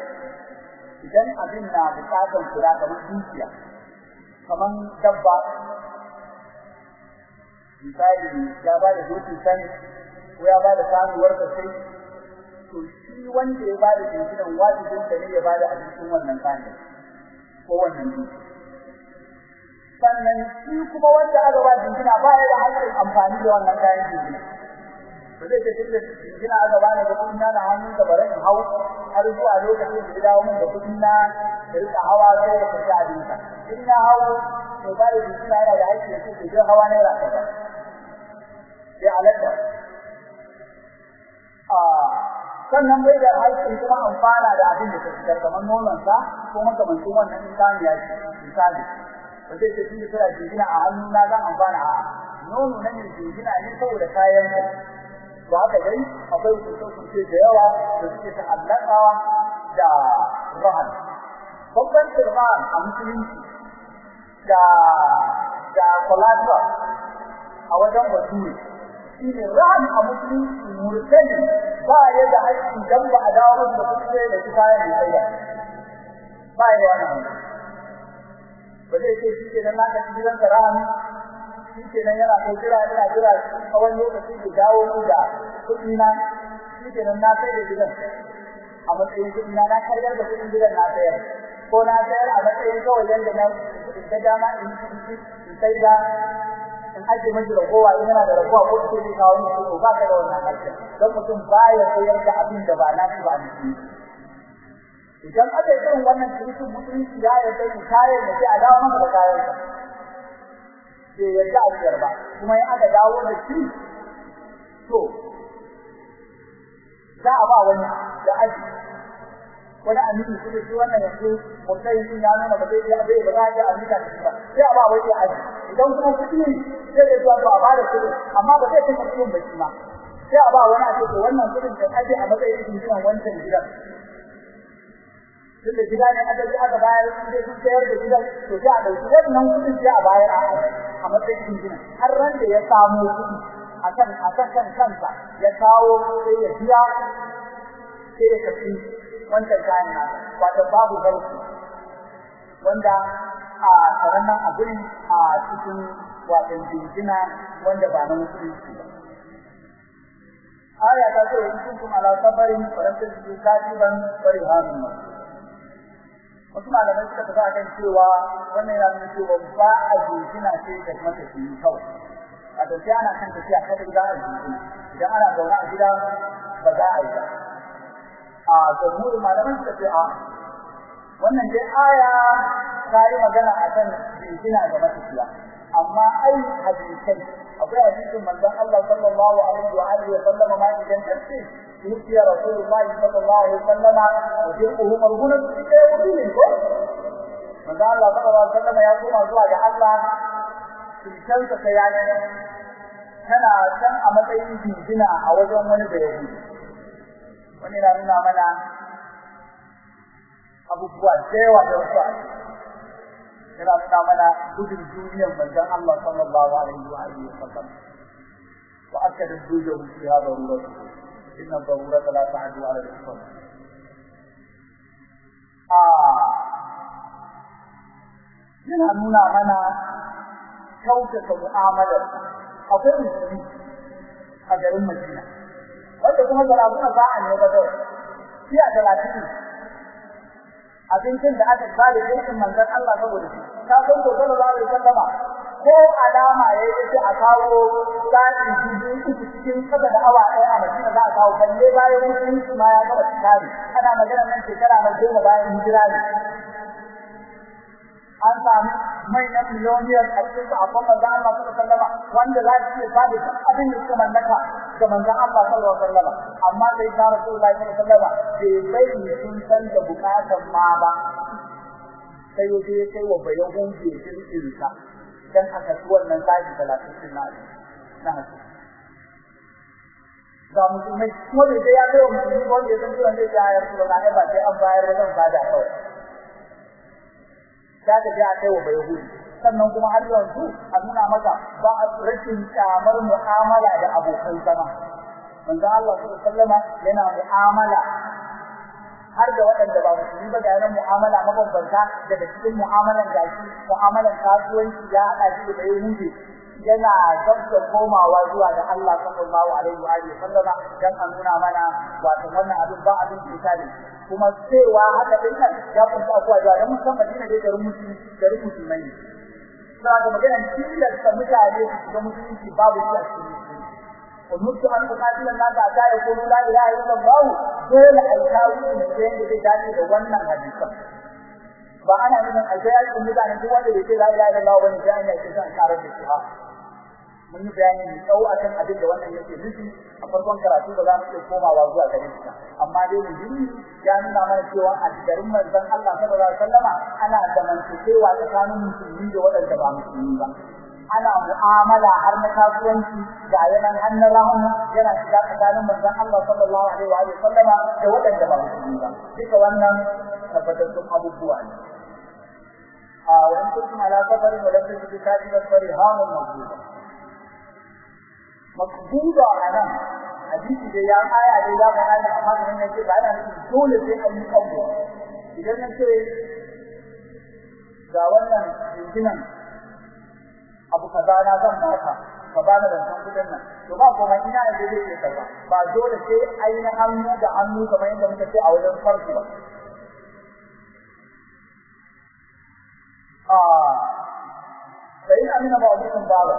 idan abin na buƙatar kula kamar dukiya kamar dabba misali ya ba da dokin sani ko ya ba da samuwar da sai to shi wanda ya ba da jinkinan wajibin ne ya ba da abincin wannan sani ko wannan dukiya sannan shi kuma wanda aka ba jinkina ba ya da haƙƙin amfani da wannan kayan jinkina. Ba zai hannun bari in hau har zuwa lokacin da dawo min da kuɗin a sannan bai da aikin kuma amfana da abin da fitar kamar nonon sa ko makamancin wannan insani ya ce misali ba zai ce tunda tana jingina a hannu na zan amfana a nono na ne jingina ne saboda kayan to haka dai akwai kusurkuce da yawa da suke ta'allaka da rahan babban sirran a musulunci da da collateral a wajen bature shi ne rahan a musulunci murtani ba ya da haƙƙi dan ba a dawo da kuɗi da su kayan da sai ba. Ya da wannan. Ba zai ce shi ke nan naka gidan rahan shi ke nan yana kai jira ina jira tsawon lokaci da dawo mu da kuɗi na shi ke nan na sai da gidan. A matsayin kuɗi na na karyar da kuɗin gidan na sayar. Ko na sayar a matsayin kawai yanda na da dama in sai da in aje miji da kowa in yana da rabuwa ko ce zai kawo miki ko ba ka da wannan hakkin don mutum baya sayar da abin da ba na shi ba miki idan aka yi irin wannan cinikin mutunci ya yarda ki kayan da sai a dawo maka da kayan bai yarda a siyar ba kuma in aka dawo da shi to za a ba wani da aji. Wani amini su da shi wannan yanzu mutum yin ya nuna ba zai iya bai ba za a ji amina da shi ba. Sai a ba wai ya aji. Idan kuma kuɗi ne sai ya zuwa a ba da kuɗi amma ba zai kashe kuɗin ba shi ma. Sai a ba wani a ce wannan kuɗin da aje a matsayin jinjiran wancan gidan. Tun da gida ne aka ji aka bayar je sun sayar da gidan to sai a ɗauki wannan kuɗin sai a bayar a matsayin jinjiran har ran da ya samu kuɗi akan akan kan kansa ya kawo sai ya biya sai ya tafi wancan kayan nasa wato babu garku wanda a sanannen a gurin a cikin wato jinjina wanda ba na musulunci ba. Aya ta ce in kuntum ala safarin tajidu katiban farihanun wasu malamai suka tafi akan cewa wannan yana nuna cewa ba a jinjina sai da matafiyi kawai. A tafiya ana kan tafiya kada gida a jinjina idan ana zaune a gida ba za a yi ba. A jamhurin malaman suka ce a wannan dai aya ta yi magana a kan jinjina ga matafiya. Amma ai hadisai akwai hadisin manzon Allah sallallahu alaihi wa alihi wa sallama ma idan tace wa sallama wa jirquhu marhunun fi wudu'in ko manzon Allah ya koma zuwa ga Allah cutarsa ta yayi tana can a matsayin jinjina a wajen wani da ya wani na nuna mana abubuwa da yawa da wasu nuna mana gudun duniyar manzon Allah sallallahu alaihi wa wa إن الضرورة لا تعد على الإحسان آه نحن هنا كوكب المعاملة أقول لكم أجر المدينة وأنت كما ترون باعا يبدو فيها ثلاثين العديد كنت أجر بالي يمكن من ذلك الله تقول لكم كما تقول الله عليه وسلم ko alama ya yi a kawo biyu uku cikin kada da awa ɗaya a Madina za a kawo balle bayan musulunci ma ya gaba tsari. Ana magana nan shekara na goma bayan hijira ne. An sami manyan miliyoniyar a cikin akwai manzon Allah sallallahu alaihi wanda za su iya ba da duk abin da suka mallaka ga Allah sallallahu alaihi wasallama amma sai bai bai sun san da bukatan ma ba. Sai ya je kai wa bayan din sa. Dan aka ci wannan sashi 30 din na na ga musulmai kuma da ya kai wa musulmi wanda ya san cewa zai ya yarda Rasulullahi ba sai an bayar da zan ba da kawai. Za ta je a kai wa Yahudi sannan kuma har yanzu a nuna maka ba a rashin kamar mu'amala da abokan zama. Manzo Allah sallallahu alaihi yana mu'amala har da waɗanda ba musulmi ba ga yana mu'amala mabambanta daga cikin mu'amalan gashi mu'amalan kasuwanci ya haɗa shi da Yahudi. Yana gabda komawa zuwa ga Allah sallallahu alaihi wa alihi sallama dan a nuna mana wato wannan abin ba abin cuta ne. Kuma cewa haka ɗin nan ya kunta abuwa da dan musan Madina da garin musulmi garin musulmai ne. Sai ga magana tilas da mutane su ga musulunci babu shi a cikin ومت أن أقاتل الناس حتى يقولوا لا إله إلا الله دول أيتاوي من سين da zai dace da wannan hadisan ba ana nufin aljaya kun mutane duk wanda bai ce la ilaha illallah wani jami'a yake son karar da shi ha mun yi bayani mai tsawo akan abin da wannan yake nufi a farkon karatu ba za mu iya komawa zuwa gare shi amma dai muhimmi ya nuna mana cewa a garin manzon Allah sallallahu alaihi wasallama ana zamantakewa tsakanin musulmi da waɗanda ba musulmi ba Ana mu'amala har na kasuwanci ga yanan hannun rahama yana shiga tsakanin manzon Allah sallallahu alaihi wa sallama da waɗanda ba musulmi ba duka wannan tabbatattun abubuwa ne a wani kuntum ala safarin wa lam tajidu katiban farihamun maqbuda maqbuda anan hadisi da ya aya da ya ga nan amma kan yake ba yana dole sai an yi kawo idan nan ce ga wannan jinjinan abu kaza na zan baka ka bani san kuɗin nan. To ba kuma ina da zai yi kaza ba dole sai ainihin hannu da hannu kamar yadda muka ce a wajen farki ba. Sai amina ba wajen bala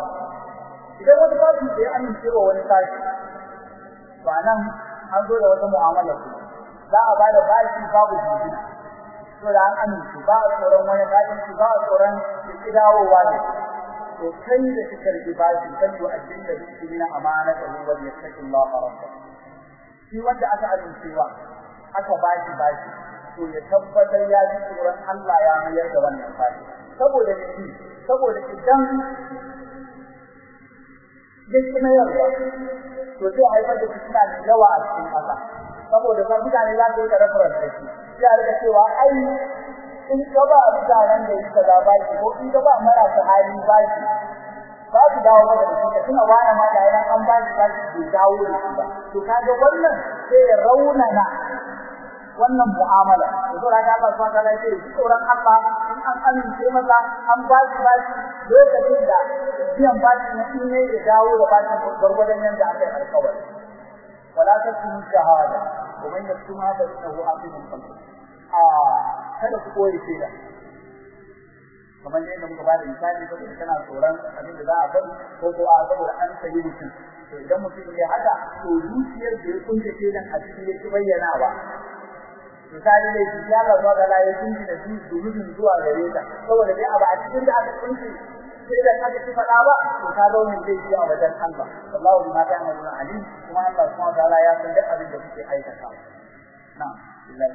idan wani kashi sai amince wa wani kashi ba nan an zo da wata mu'amala ku za a ba da bashi babu jiji to da an amince ba a tsoron wani kashi ba a tsoron dawowa ne. To kai da kika riƙe bashi kan to addin da kike na amana da ya saki Allah rabba shi wanda aka amincewa aka bashi bashi to ya tabbatar ya ji tsoron Allah ya mayar da wannan faɗi saboda ne saboda idan ya ci mayarwa to zai haifar da fitina da yawa a cikin ƙasa. Saboda san mutane za su yi reference da shi. Sai a riƙa cewa ai in ka ba mutanen da suka za ba ko in ka ba marasa hali ba shi ba su dawo maka da shi ka tuna wani ma da yana an ba shi ba shi bai dawo da shi ba. To kaga wannan sai ya raunana wannan mu'amala. To da Allah subhanahu wa ta'ala ya ce tsoron Allah in an amince masa an ba shi ba shi lokacin da biyan ba shi na in ne ya dawo da bashin gwargwadon yadda aka yi alƙawari. Wala takunu shahada wa man yaktuma fa innahu aqimun qalbi kada ku koyi shaida kamar yadda muka ba da misali saboda kana tsoron abin da za a bari ko ko a saboda an sayi mutum. To idan mutum ya haka to zuciyar da ya kunce shaidan a cikin ya bayyana ba. Misali ne shi ya Allah ga ya kunce da shi zurudin zuwa gare ta saboda dai abu a cikin da aka kunce shaidan aka ci faɗa ba to ka zo min zai ji a wajen Allah. Wallahu bima ta'maluna alim. Kuma Allah subhanahu wa ta'ala ya san duk abin da kuke aikata na'am. Billahi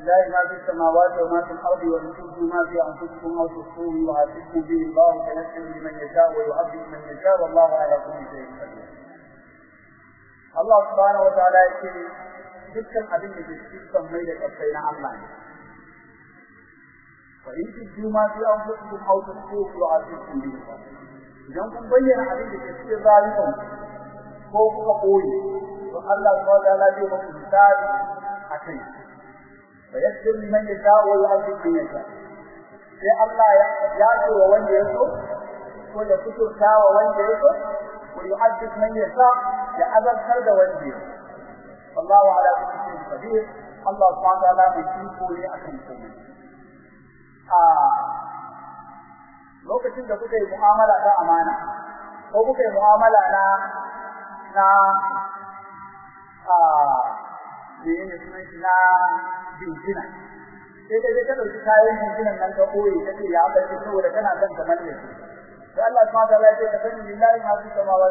لله ما في السماوات وما في الأرض ونسوكم ما في أنفسكم أو تخصوه وعاتبكم به الله ينسل لمن يشاء ويعبد من يشاء والله على كل شيء الله سبحانه وتعالى يقول تلك الأدلة تلك الميلة أبقينا عمان. فإن تجدوا ما في أنفسكم أو تخصوه وعاتبكم به الله. جنكم بيّن عليك تفسير ذلكم. فوق قولي وأن الله سبحانه وتعالى يقول تلك الأدلة yaghfir liman yasha wa yu'adhib man yasha sai Allah ya yato wa wanda ya so ko ya kuturta wa wanda ya so wa yu'adhib man yasha ya azabtar da wanda ya so والله على كل شيء قدير الله سبحانه وتعالى mai iko ne akan komai a lokacin da kuka yi mu'amala ta amana ko kuka yi mu'amala na na a menene sunan shi na jinjina sai ka ɗauki kayan jinjinan nan ka koyi kace ya bar saboda kana son ka manne shi. Sai Allah subhanahu wa ce ka sani lillahi ma fi wa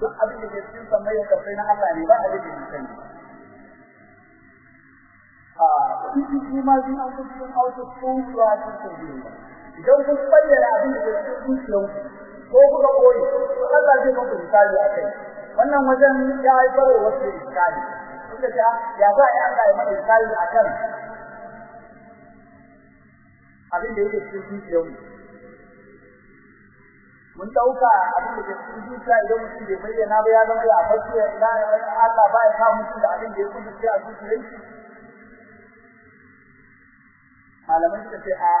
duk abin da ke cikin na Allah ne ba sani a cikin kuma zin an cikin auto cikin idan kun bayyana abin da ke cikin zuciyar ko kuka koyi Allah zai muku misali wannan wajen ya haifar da wasu misali. Suka ce ya za a yi ya misali a kan abin da yake cikin mun ɗauka abin da ke cikin zuciya idan mutum bai bayyana ba ya zama ya fashe idan Allah ba ya sa mutum da abin da ya kudu a zuciyar shi malamai suka ce a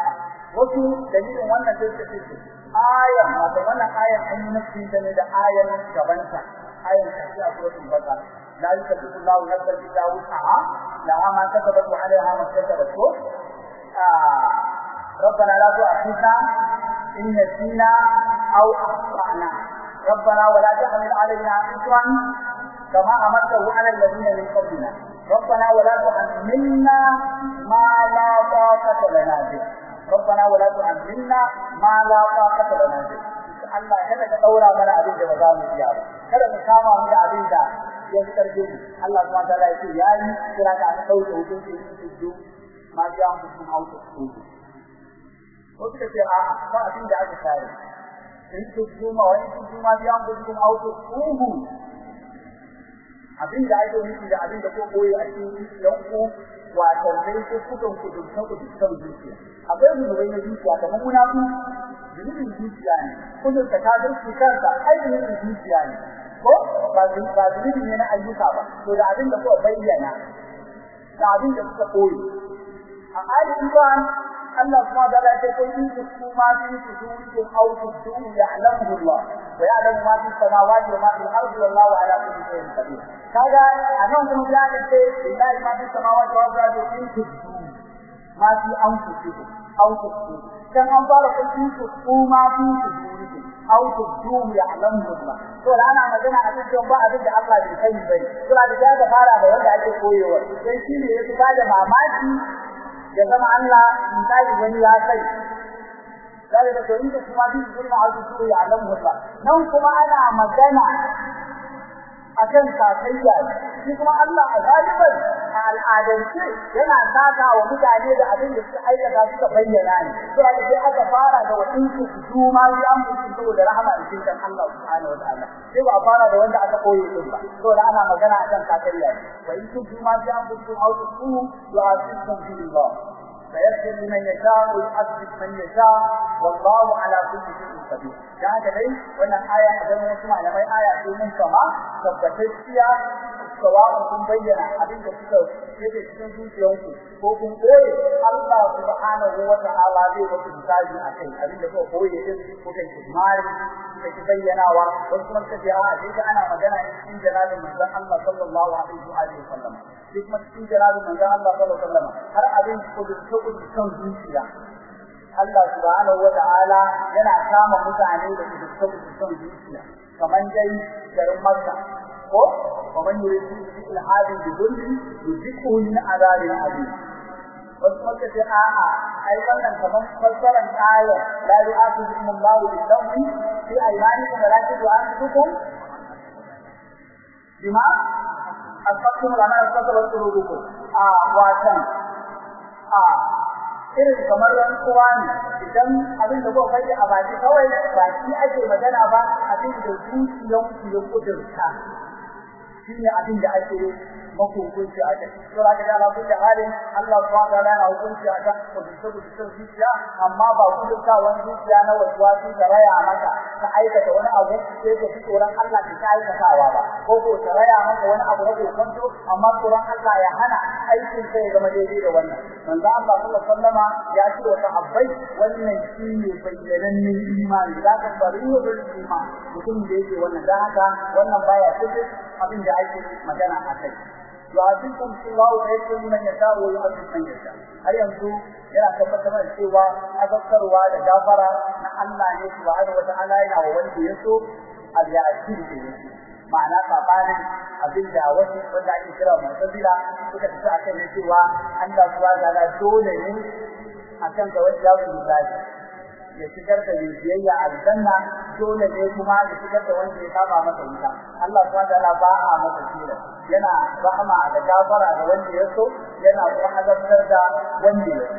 wasu dalilin wannan sai suka ce ayan wato wannan ayan an yi nufin ta ne da ayan gabanta ayan ta ce a suratul baqara. لا يكلف الله نفسا إلا وسعها لها ما كتبت وعليها ما كتبت آه، ربنا لا تؤاخذنا إن نسينا أو أخطأنا. ربنا ولا تحمل علينا اصرا كما أمرته على الذين من قبلنا. ربنا ولا تحملنا ما لا طاقة لنا به. ربنا ولا تحملنا ما لا طاقة لنا به. Allah kada ka daura mana abin da ba za mu iya ba kada ka kama mu da abin da ya karɓe mu Allah subhanahu wa ta'ala ya ce yayi kira ka an ɗauke hukunci su ma ya mu sun auto su ko suka ce a'a ba abin da aka kare in su kuma wani su kuma an gudu kuma auto uhu abin da ake nufi da abin da ko koyi a cikin yanku wato dai ko kuɗin kuɗin ta kuɗin ta zuciya akwai zunubai na zuciya kamar munafi zunubin zuciya ne. Kudin ta kadar shi kansa ai zuciya ne. Ko? Ba ba zunubi ne na ayyuka ba. To da abin da ko bayyana da abin da suka koyi. A ayi Allah kuma da ya ce kun yi su ma fi su su au su su ya'lamu Allah. Wa ya'lamu ma fi samawati wa ma fi al-ardi wallahu ala kulli shay'in qadir. Kaga a nan kuma ya ce lillahi ma fi samawati wa ma fi al-ardi. Ma fi anfusikum au su kan an fara kun su su ma fi su au su su ya'lamu Allah to ana magana a cikin ba abin da Allah bai sani ba ne to da ga fara da wanda ake koyewa sai shi ne ya ba da mamaki ya zama Allah in kai wani ya akan sakayya shi kuma Allah a galiban a al'adance yana saka wa mutane da abin da suka aikata suka bayyana ne. To da sai aka fara da wadin su su ma ya mutu saboda rahama da cikin Allah subhanahu wa ta'ala. Sai ba fara da wanda aka koyi din ba to da ana magana akan sakayya wa in kuntum ma ya mutu au tu yu'azikum billah فيغفر من يشاء ويعذب من يشاء والله على كل شيء قدير جاءت لي وأنا آية اذن نسمع لما آية في منكما فبتشتيا سواء كن بينا حبيب كتو كده كن كن كن كن كن الله سبحانه وتعالى دي وكن تاجي أكي حبيب كتو كوي يجب كن كن مال كتبينا وكن كتبيا ديك أنا مدنا إن جلال هناك الله صلى الله عليه وسلم ديك مجدان الله صلى الله عليه وسلم هل أبين كتو bin son zuciya Allah subhanahu wa ta'ala yana kama mutane da su bin son zuciya kamar dai garin Makka ko kamar yuri ilhadin da zulmi yuziku min azabin alim wasu maka ce a'a ai wannan kamar fassaran ayar la yu'akhidhukum Allahu bil-lawmi fi aymanikum walakin yu'akhidhukum bima أصبتم الأمانة واتقوا ربكم آه واتن a irin kamar rantsuwa ne. Idan abin da kuka kai a baki kawai ba shi ake magana ba abin da zuciyanku ya kudurta. Shine abin da ake mako hukunci a kai. To da ga Allah kullu halin Allah subhanahu wa ta'ala hukunci a kan kudurin kudurin zuciya amma ba kudurta wani zuciya na waswasi da raya maka ka aikata wani abu sai ka fi tsoron Allah ka ta aikatawa ba ko ko ta raya maka wani abu na kokonto amma tsoron Allah ya hana aikin sai ya zama daidai da wannan manzo Allah sallallahu alaihi ya ce wa sahabbai wannan shine bayyanannen imani da ka bari wa iman mutum da yake wannan da haka wannan baya cikin abin da ake magana a kai yu'azikum wa yakun man yasha wa yu'adhib man yasha har yanzu yana tabbatar da cewa azabtarwa da gafara na Allah ne subhanahu wa ta'ala yana wa wanda ya so al-ya'tin yake ma'ana sabanin abin da wasu wanda ake kira mu'tazila suka tafi akan cewa Allah subhanahu wa ta'ala dole ne akan ga wanda ya yi ya shigar da biyayya aljanna dole ne kuma ya shigar da wanda ya saba masa wuta Allah subhanahu wa ta'ala ba a masa tsira yana rahama da gafara da wanda ya so yana kuma azabtar da wanda ya so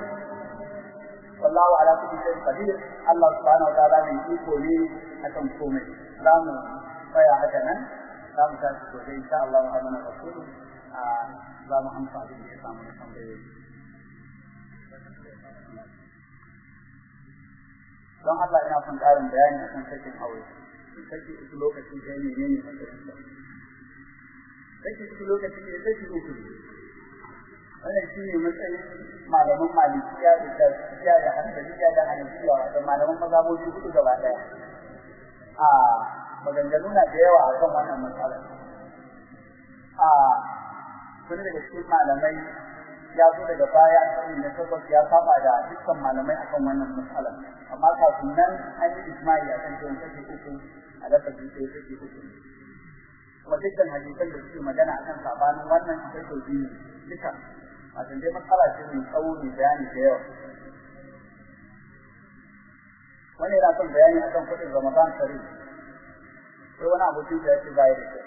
wallahu ala kulli shay'in qadir Allah subhanahu wa ta'ala ne iko ne akan komai zamu tsaya haka nan zamu tashi gobe insha Allah wa amana rasulu a zamu amsa abin da ya samu tambayoyi don Allah ina son ƙarin bayani akan sakin aure. Saki uku lokaci ɗaya ne ne saki uku lokaci ne saki uku wannan shi ne matsayin malaman malikiya da shafiya da hanbaliya da hanafiya da malaman mazhabobi huɗu gaba ɗaya. A maganganu na da yawa akan wannan matsalar. A wani daga cikin malamai ya zo daga baya cikin na tabbas ya saba da dukkan malamai akan wannan matsalar. Amma kafin nan an yi isma'i akan cewa take uku a lafazi sai take uku. Kuma dukkan hadisan da suke magana akan sabanin wannan sai to biyu duka. Wato dai matsala ce mai tsawo mai bayani da yawa. Wani yana son bayani akan kuɗin ramadan sharif sai wani abokin da ya ce baya da kyau.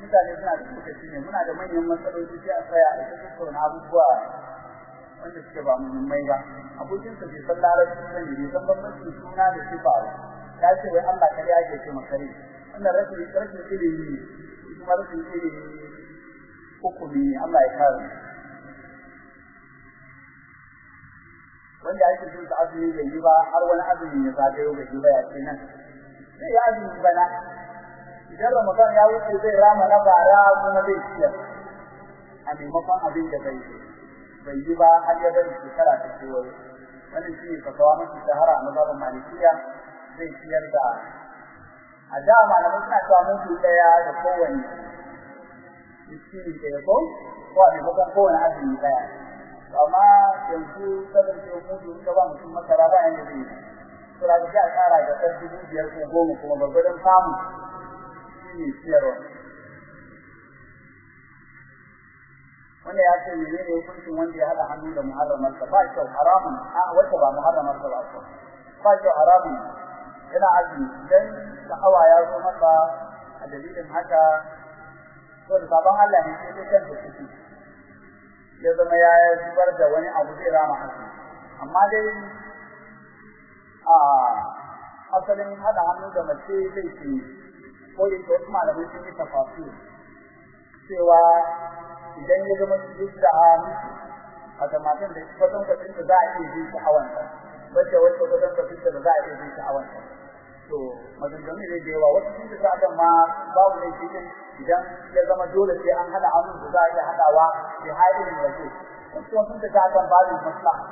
Mutane suna da ne muna da manyan matsaloli sai a a ita tattauna abubuwa wanda suke ba suna da sifa ba. Ya ce wai Allah kare ake ce makare wannan rashin rashin ilimi ya kare. Wanda ake jin sa azumi bai yi ba har wani azumi ya zagayo bai yi ba ya ce nan. Sai ya azumi bana. Idan Ramadan ya wuce zai rama na bara kuma zai ciyar. A maimakon abin da bai bai yi ba har ya bari shekara ta kewaye wannan shi ne fatawa mafi shahara a mazhabin malikiya zai ciyar da a da malamai suna cewa mutu ɗaya da kowane miskini ɗaya ko ko a maimakon kowane azumi ɗaya. Amma yanzu kasance mutu ka ba mutum masara ba yanda zai yi. Sura da a tsara da kan dubu biyar ko goma kuma gwargwadon samu. Shi ne ciyarwa. Wanda ya ce mene ne hukuncin wanda ya haɗa hannu da muharramarsa? Ba kyau haramun. A wacce ba muharramarsa ba kyau. Ba kyau haramun. Yana azumi. Idan sha'awa ya zo masa a dalilin haka to da sabon Allah ne sai dai kanta ciki. Ya zama ya zubar da wani abu zai rama azumi. Amma dai a asalin haɗa hannu da mace zai ce ko da wasu malamai sun yi tafasir cewa idan ya zama duk da a ga matan da kwatan kwatan da za a iya jin sha'awan ta wacce wacce kwatan kwatan da za a iya jin sha'awan ta to maganganu ne da yawa. Wasu sun ta kan ma babu ne cikin idan ya zama dole sai an hada abin da za a iya hadawa sai halin waje wasu sun ta kan babin maslaha.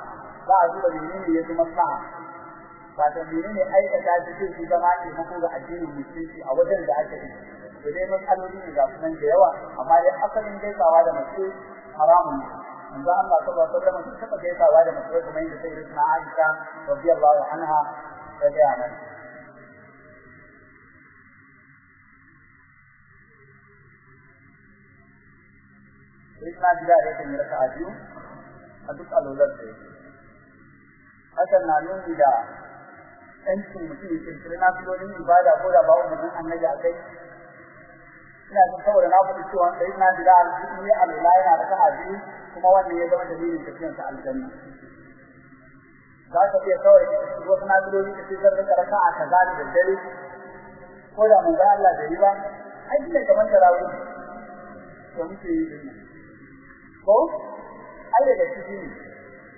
Za a duba menene ya fi maslaha. Ba ta menene aikata cikin su zama taimako ga addinin musulunci a wajen da ake yi? Da dai matsaloli ne ga sunan da yawa amma dai asalin gaisawa da mace haramun ne. Manzo Allah sallallahu alaihi wasallam sun taba gaisawa da mace kuma yadda sai da Aisha radiyallahu anha ta ga nan sai na jira da yake raka a biyu a duk alolar da yake. Hakan na nuni da ɗancin mutum ya kirkiri na filolin ibada ko da ba umarnin annabi a kai. Ina jin saboda na faɗi cewa sai na jira alƙi a lula yana da ka'a biyu kuma wannan ya zama dalilin tafiyar ta aljanna. Za ka iya kawai wasu na filoli da sai zan riƙa raka'a kaza da dare ko da mun ga Allah da yi ba ai shi ne kamar tarawih. Da muke yi ko? Ai daga ciki ne.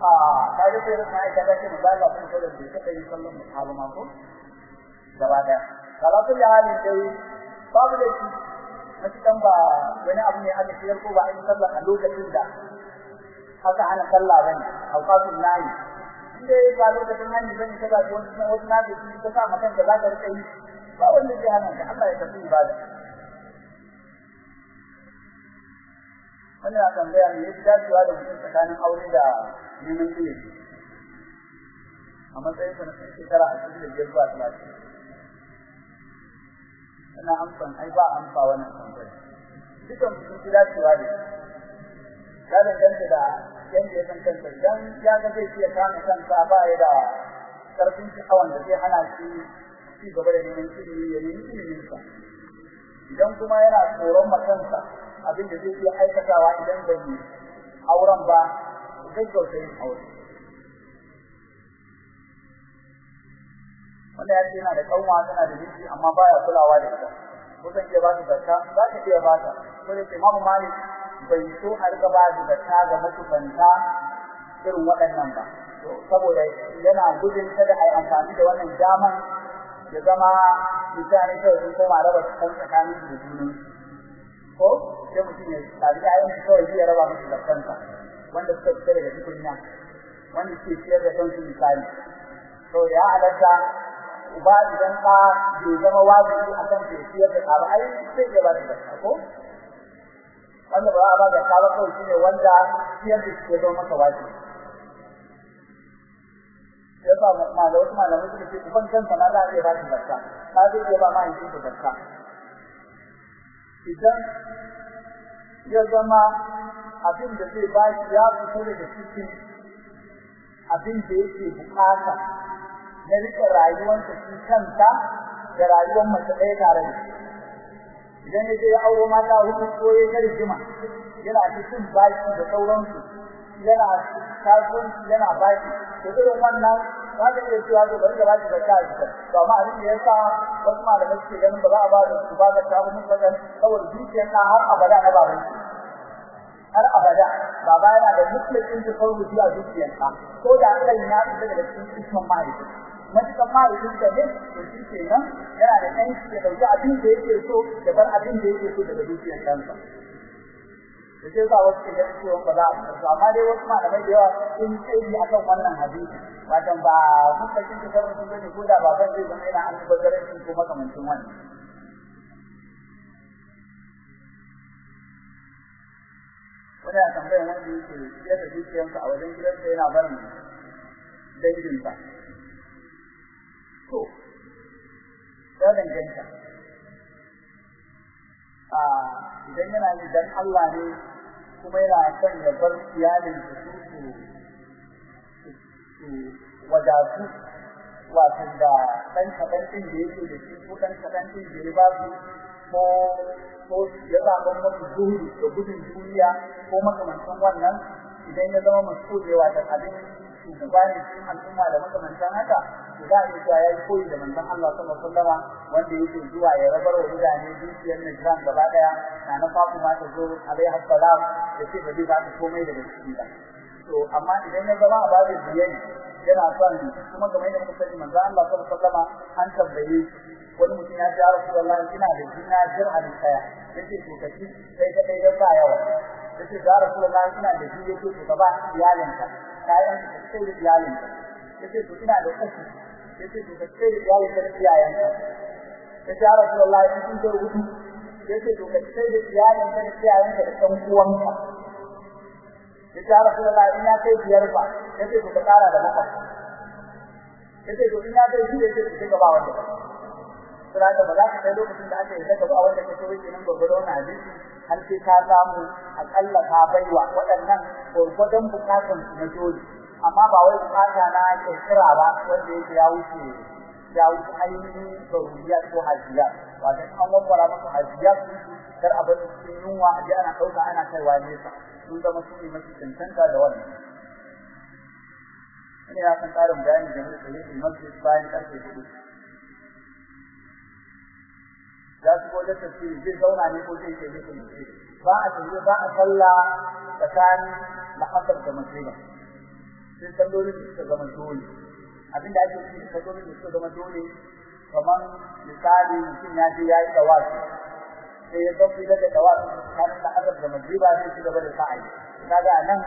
a sai da sai da ce manzo Allah sun sallar da take yin sallar musahabu ma ko? Gaba da salatu ya halin dai babu da shi. Matukan ba wani abu ne aka shirya ko ba a yi sallar a lokacin da aka hana sallah ba ne auqatul nahi inda ba lokacin hani ba ne kaza ko wasu na da shi ka sa makan da zaka riƙa yi. Ba wanda zai hana ka Allah ya tafi ibada. Ya tambaya ne yadda dacewa da mutum aure da neman ilimi. A matsayin sa na shekara a cikin da zuwa talatin. Amsan ai ba amsa wannan tambaya dukan sun fi dacewa danganta da yadda ya san kansa. Idan ya ga zai iya kame kansa ba ya da ƙarfin sha'awan da zai hana shi ci gaba da neman ilimi ya idan kuma yana tsoron makansa abin da zai iya aikatawa idan bai auren ba zai kyauta yin aure. Wanda ya ce yana da kanwa tana da miji amma baya kulawa da ita. Ko zan iya ba su zakka? Za ka iya ba ta. Ko da ke mamu malik bai so a riga ba da zakka ga makusanta irin waɗannan ba. Saboda yana gudun kada a yi amfani da wannan daman ya zama mutane kawai sun koma raba kan tsakanin su da junan ko sai mutum ya tabi su kawai zai raba musu da kansa wanda suka fita daga tukunya wanda suke ciyar da kansu misali. To ya halatta uba idan ka bai zama wajibi a kan ke ciyar da ɗa ba ai sai ya ba da zakka ko? Wanda ba a ba da kala kawai shine wanda ciyar da shi ya zama masa wajibi. Ya sa malamai wasu malamai suka ce uban kansa ma za a iya ba shi zakka ta zai iya ba mahaifinsa zakka. Idan ya zama abin da zai ba shi ya fito daga cikin abin da yake buƙata na riƙe rayuwarsa shi kanta da rayuwar mace ɗaya tare da idan ya je ya auro mata huɗu ko ya ga rigima yana cikin baki da sauransu yana kasuwanci yana baki to irin wannan za ka iya cewa to bari da da ta shi to amma abin da yasa wasu malamai suke ganin ba za a ba da su ba da ta fada saboda dukiyar na har abada na baban shi har abada baba yana da mutlaqin tasarrufi a dukiyar ka ko da kai ya fita daga cikin ismin mahaifi. Matukan mahaifin ka ne to shi kenan yana da ɗan ya ɗauki abin da yake so da bar abin da yake so daga dukiyar kansa. Da sai sa wasu ke ganin cewa ba za a fita amma dai wasu malamai da yawa sun tsayi akan wannan hadisi. Watan ba mutlaqin tasarrufi ba ne ko da baban zai zama yana an bazarancin ko makamancin wannan. Wani a tambayar wanda yake ya da dukiyarsa a wajen gidansa yana barin danginsa. To ya danganta. A idan yana yi dan Allah ne kuma yana son ya bar iyalin su su wadatu wato da ɗan kaɗan ɗin da yake da shi ko ɗan kaɗan ɗin da ya ba su ko ko ya zaɓa masu zuhudu da gudun duniya ko makamantan wannan idan ya zama masulewa da abin shugaba ne cikin al'umma da makamantan haka to za a iya cewa ya yi koyi da manzon Allah sallallahu alaihi wasallam wanda yake zuwa ya rabar wa mutane dukiyar Najran gaba ɗaya na na Fatima ta zo alaiha salam da ce ba zai ba komai daga ciki ba to amma idan ya zama a babin biyayya yana son kuma kamar yadda muka sani manzon Allah sallallahu alaihi wasallam an tambaye wani mutum ya ce ya Rasulullah ina da jina dirham kaya ya ce to kaci sai ka dai ba yawa. Yace ya Rasulullah ina da jina ya ce to ka ba iyalinka. Kayan ka sai da iyalinka ya ce to ina da uku. Yace to ka sai da iyalinka da iyayenka. Yace ya Rasulullah in kun da huɗu ya ce to ka sai da iyalinka da iyayenka da ɗan uwanka. Ya Rasulullah in ya kai biyar ba ya ce ka kara da bakwai. Yace to in ya kai shi ya ce to ka ba wanda Sura da ba za lokacin da aka yi daga ba wanda ka so yake nan na hadisi har sai ka samu akalla ka baiwa waɗannan gurgurdon bukatun su na dole. Amma ba wai buƙata na kirkira ba wanda yake ya wuce ya wuce ainihin zaruriya ko hajiya. Wato an wafara maka hajiya kar a bar cikin yunwa a ana ɗauka ana kaiwa nesa. Sun zama su ne mafi cancanta da wannan. Wani ya san ƙarin bayani game da tsaye masjid bayan ƙarfe huɗu. ya shigo da tafsiri zai zauna ne ko zai ce zai ba a tafiye ba a sallah tsakanin la'asar da magriba. Sai sallolin da suka zama dole. Abinda ake da sallolin da suka zama dole kamar misali mutum ya je ya yi tawafi. Sai ya zafi da tawafi tsakanin la'asar da magriba zai ci gaba da sa'ayi kaga nan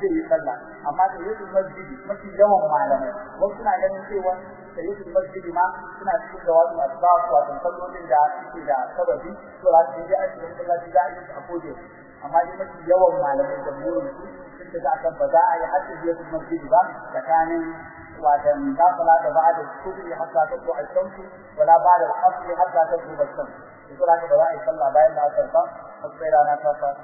zai yi sallah. Amma da yake masjidi mafi yawan malamai wasu na ganin cewa da yake masjidi ma suna cikin da wasu asbab wato sallolin da suke da sababi to za su je a cikin masallaci za a yi a kode amma dai mafi yawan malamai da burin su sun da akan za a yi hatta yake masjidi ba tsakanin al-shamsu wala ba'da al-asr hatta taqu al-shams to za ka ba za a yi sallah bayan da asar ba sai rana ta fara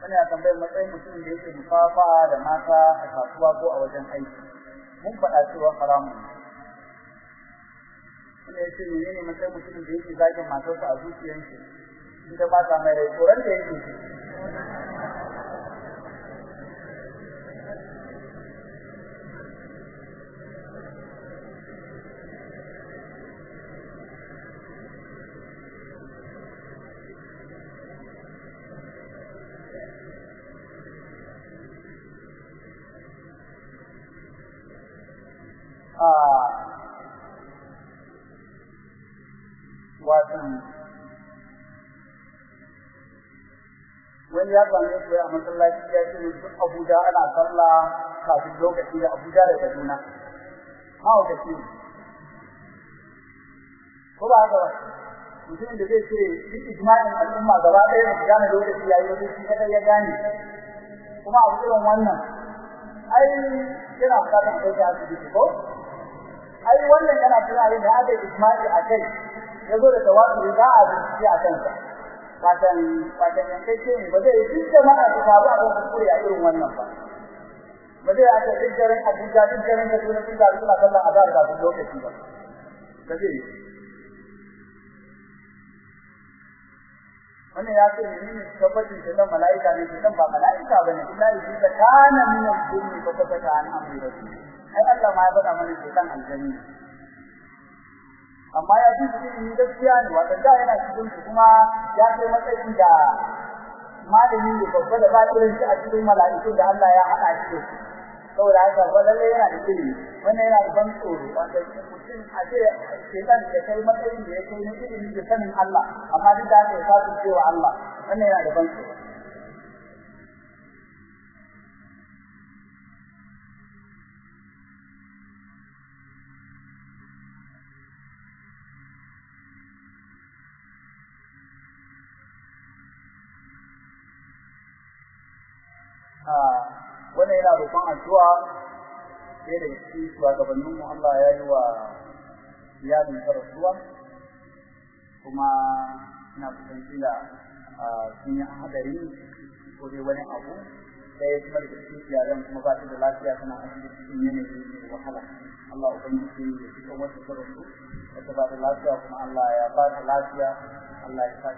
wani a tambayar matsayin mutumin da yake musafa da mata a kasuwa ko a wajen aiki mun faɗa cewa haramun wani ya ce mene ne matsayin mutumin da yake zagin matarsa a zuciyar shi inda ba ta mai rai tsoron da yake wani ya same su a masallaci ya ce duk Abuja ana sallah kafin lokaci da Abuja da Kaduna. Hawa da shi. Ko ba haka ba? Mutumin da zai ce duk ijma'in al'umma gaba ɗaya su gane lokaci ya yi wajen shi kadai ya gane. kuma a irin wannan ai yana buƙatar kai ta asibiti ko ai wannan yana tunani da aka isma'i a kai ya zo da tawazu da a bincike a kansa fatan fatan yankace ne ba zai duk jama'a su taru a kan kuskure a irin wannan ba. Ba zai aka duk garin Abuja duk garin da suna sun taru suna kallon azar da lokaci ba. Ba zai wannan ya ce ne ne tabbacin da nan malaika ne dan ba malaika ba ne illa shi ta kana min al-jinni fa ta kana amri rasul ai Allah ma ya faɗa mana shi dan aljanni amma ya ji cikin gaskiya ne wato da yana cikin kuma ya kai matsayin da malami ne babba da ba shi a cikin mala'iku da Allah ya haɗa shi saboda haka ba lalle yana da ilimi. Wannan yana da ban tsoro wanda mutum a ce shekan da kai matsayin da ya kai na ilimi da sanin Allah amma duk da haka ya fasu cewa Allah wannan yana da ban tsoro. Wannan yana roƙon addu'a sai da shi shugabannin mu Allah ya yi wa iyalin rasuwa. Kuma ina kusan kila sun yi hadari ko dai wani abu. Sai ya kuma da cikin iyalan kuma ba da lafiya suna asibiti cikin yanayi mai wahala. Allah ya fito wata rasu wata ba da lafiya kuma Allah ya ba ta lafiya. Allah ya saka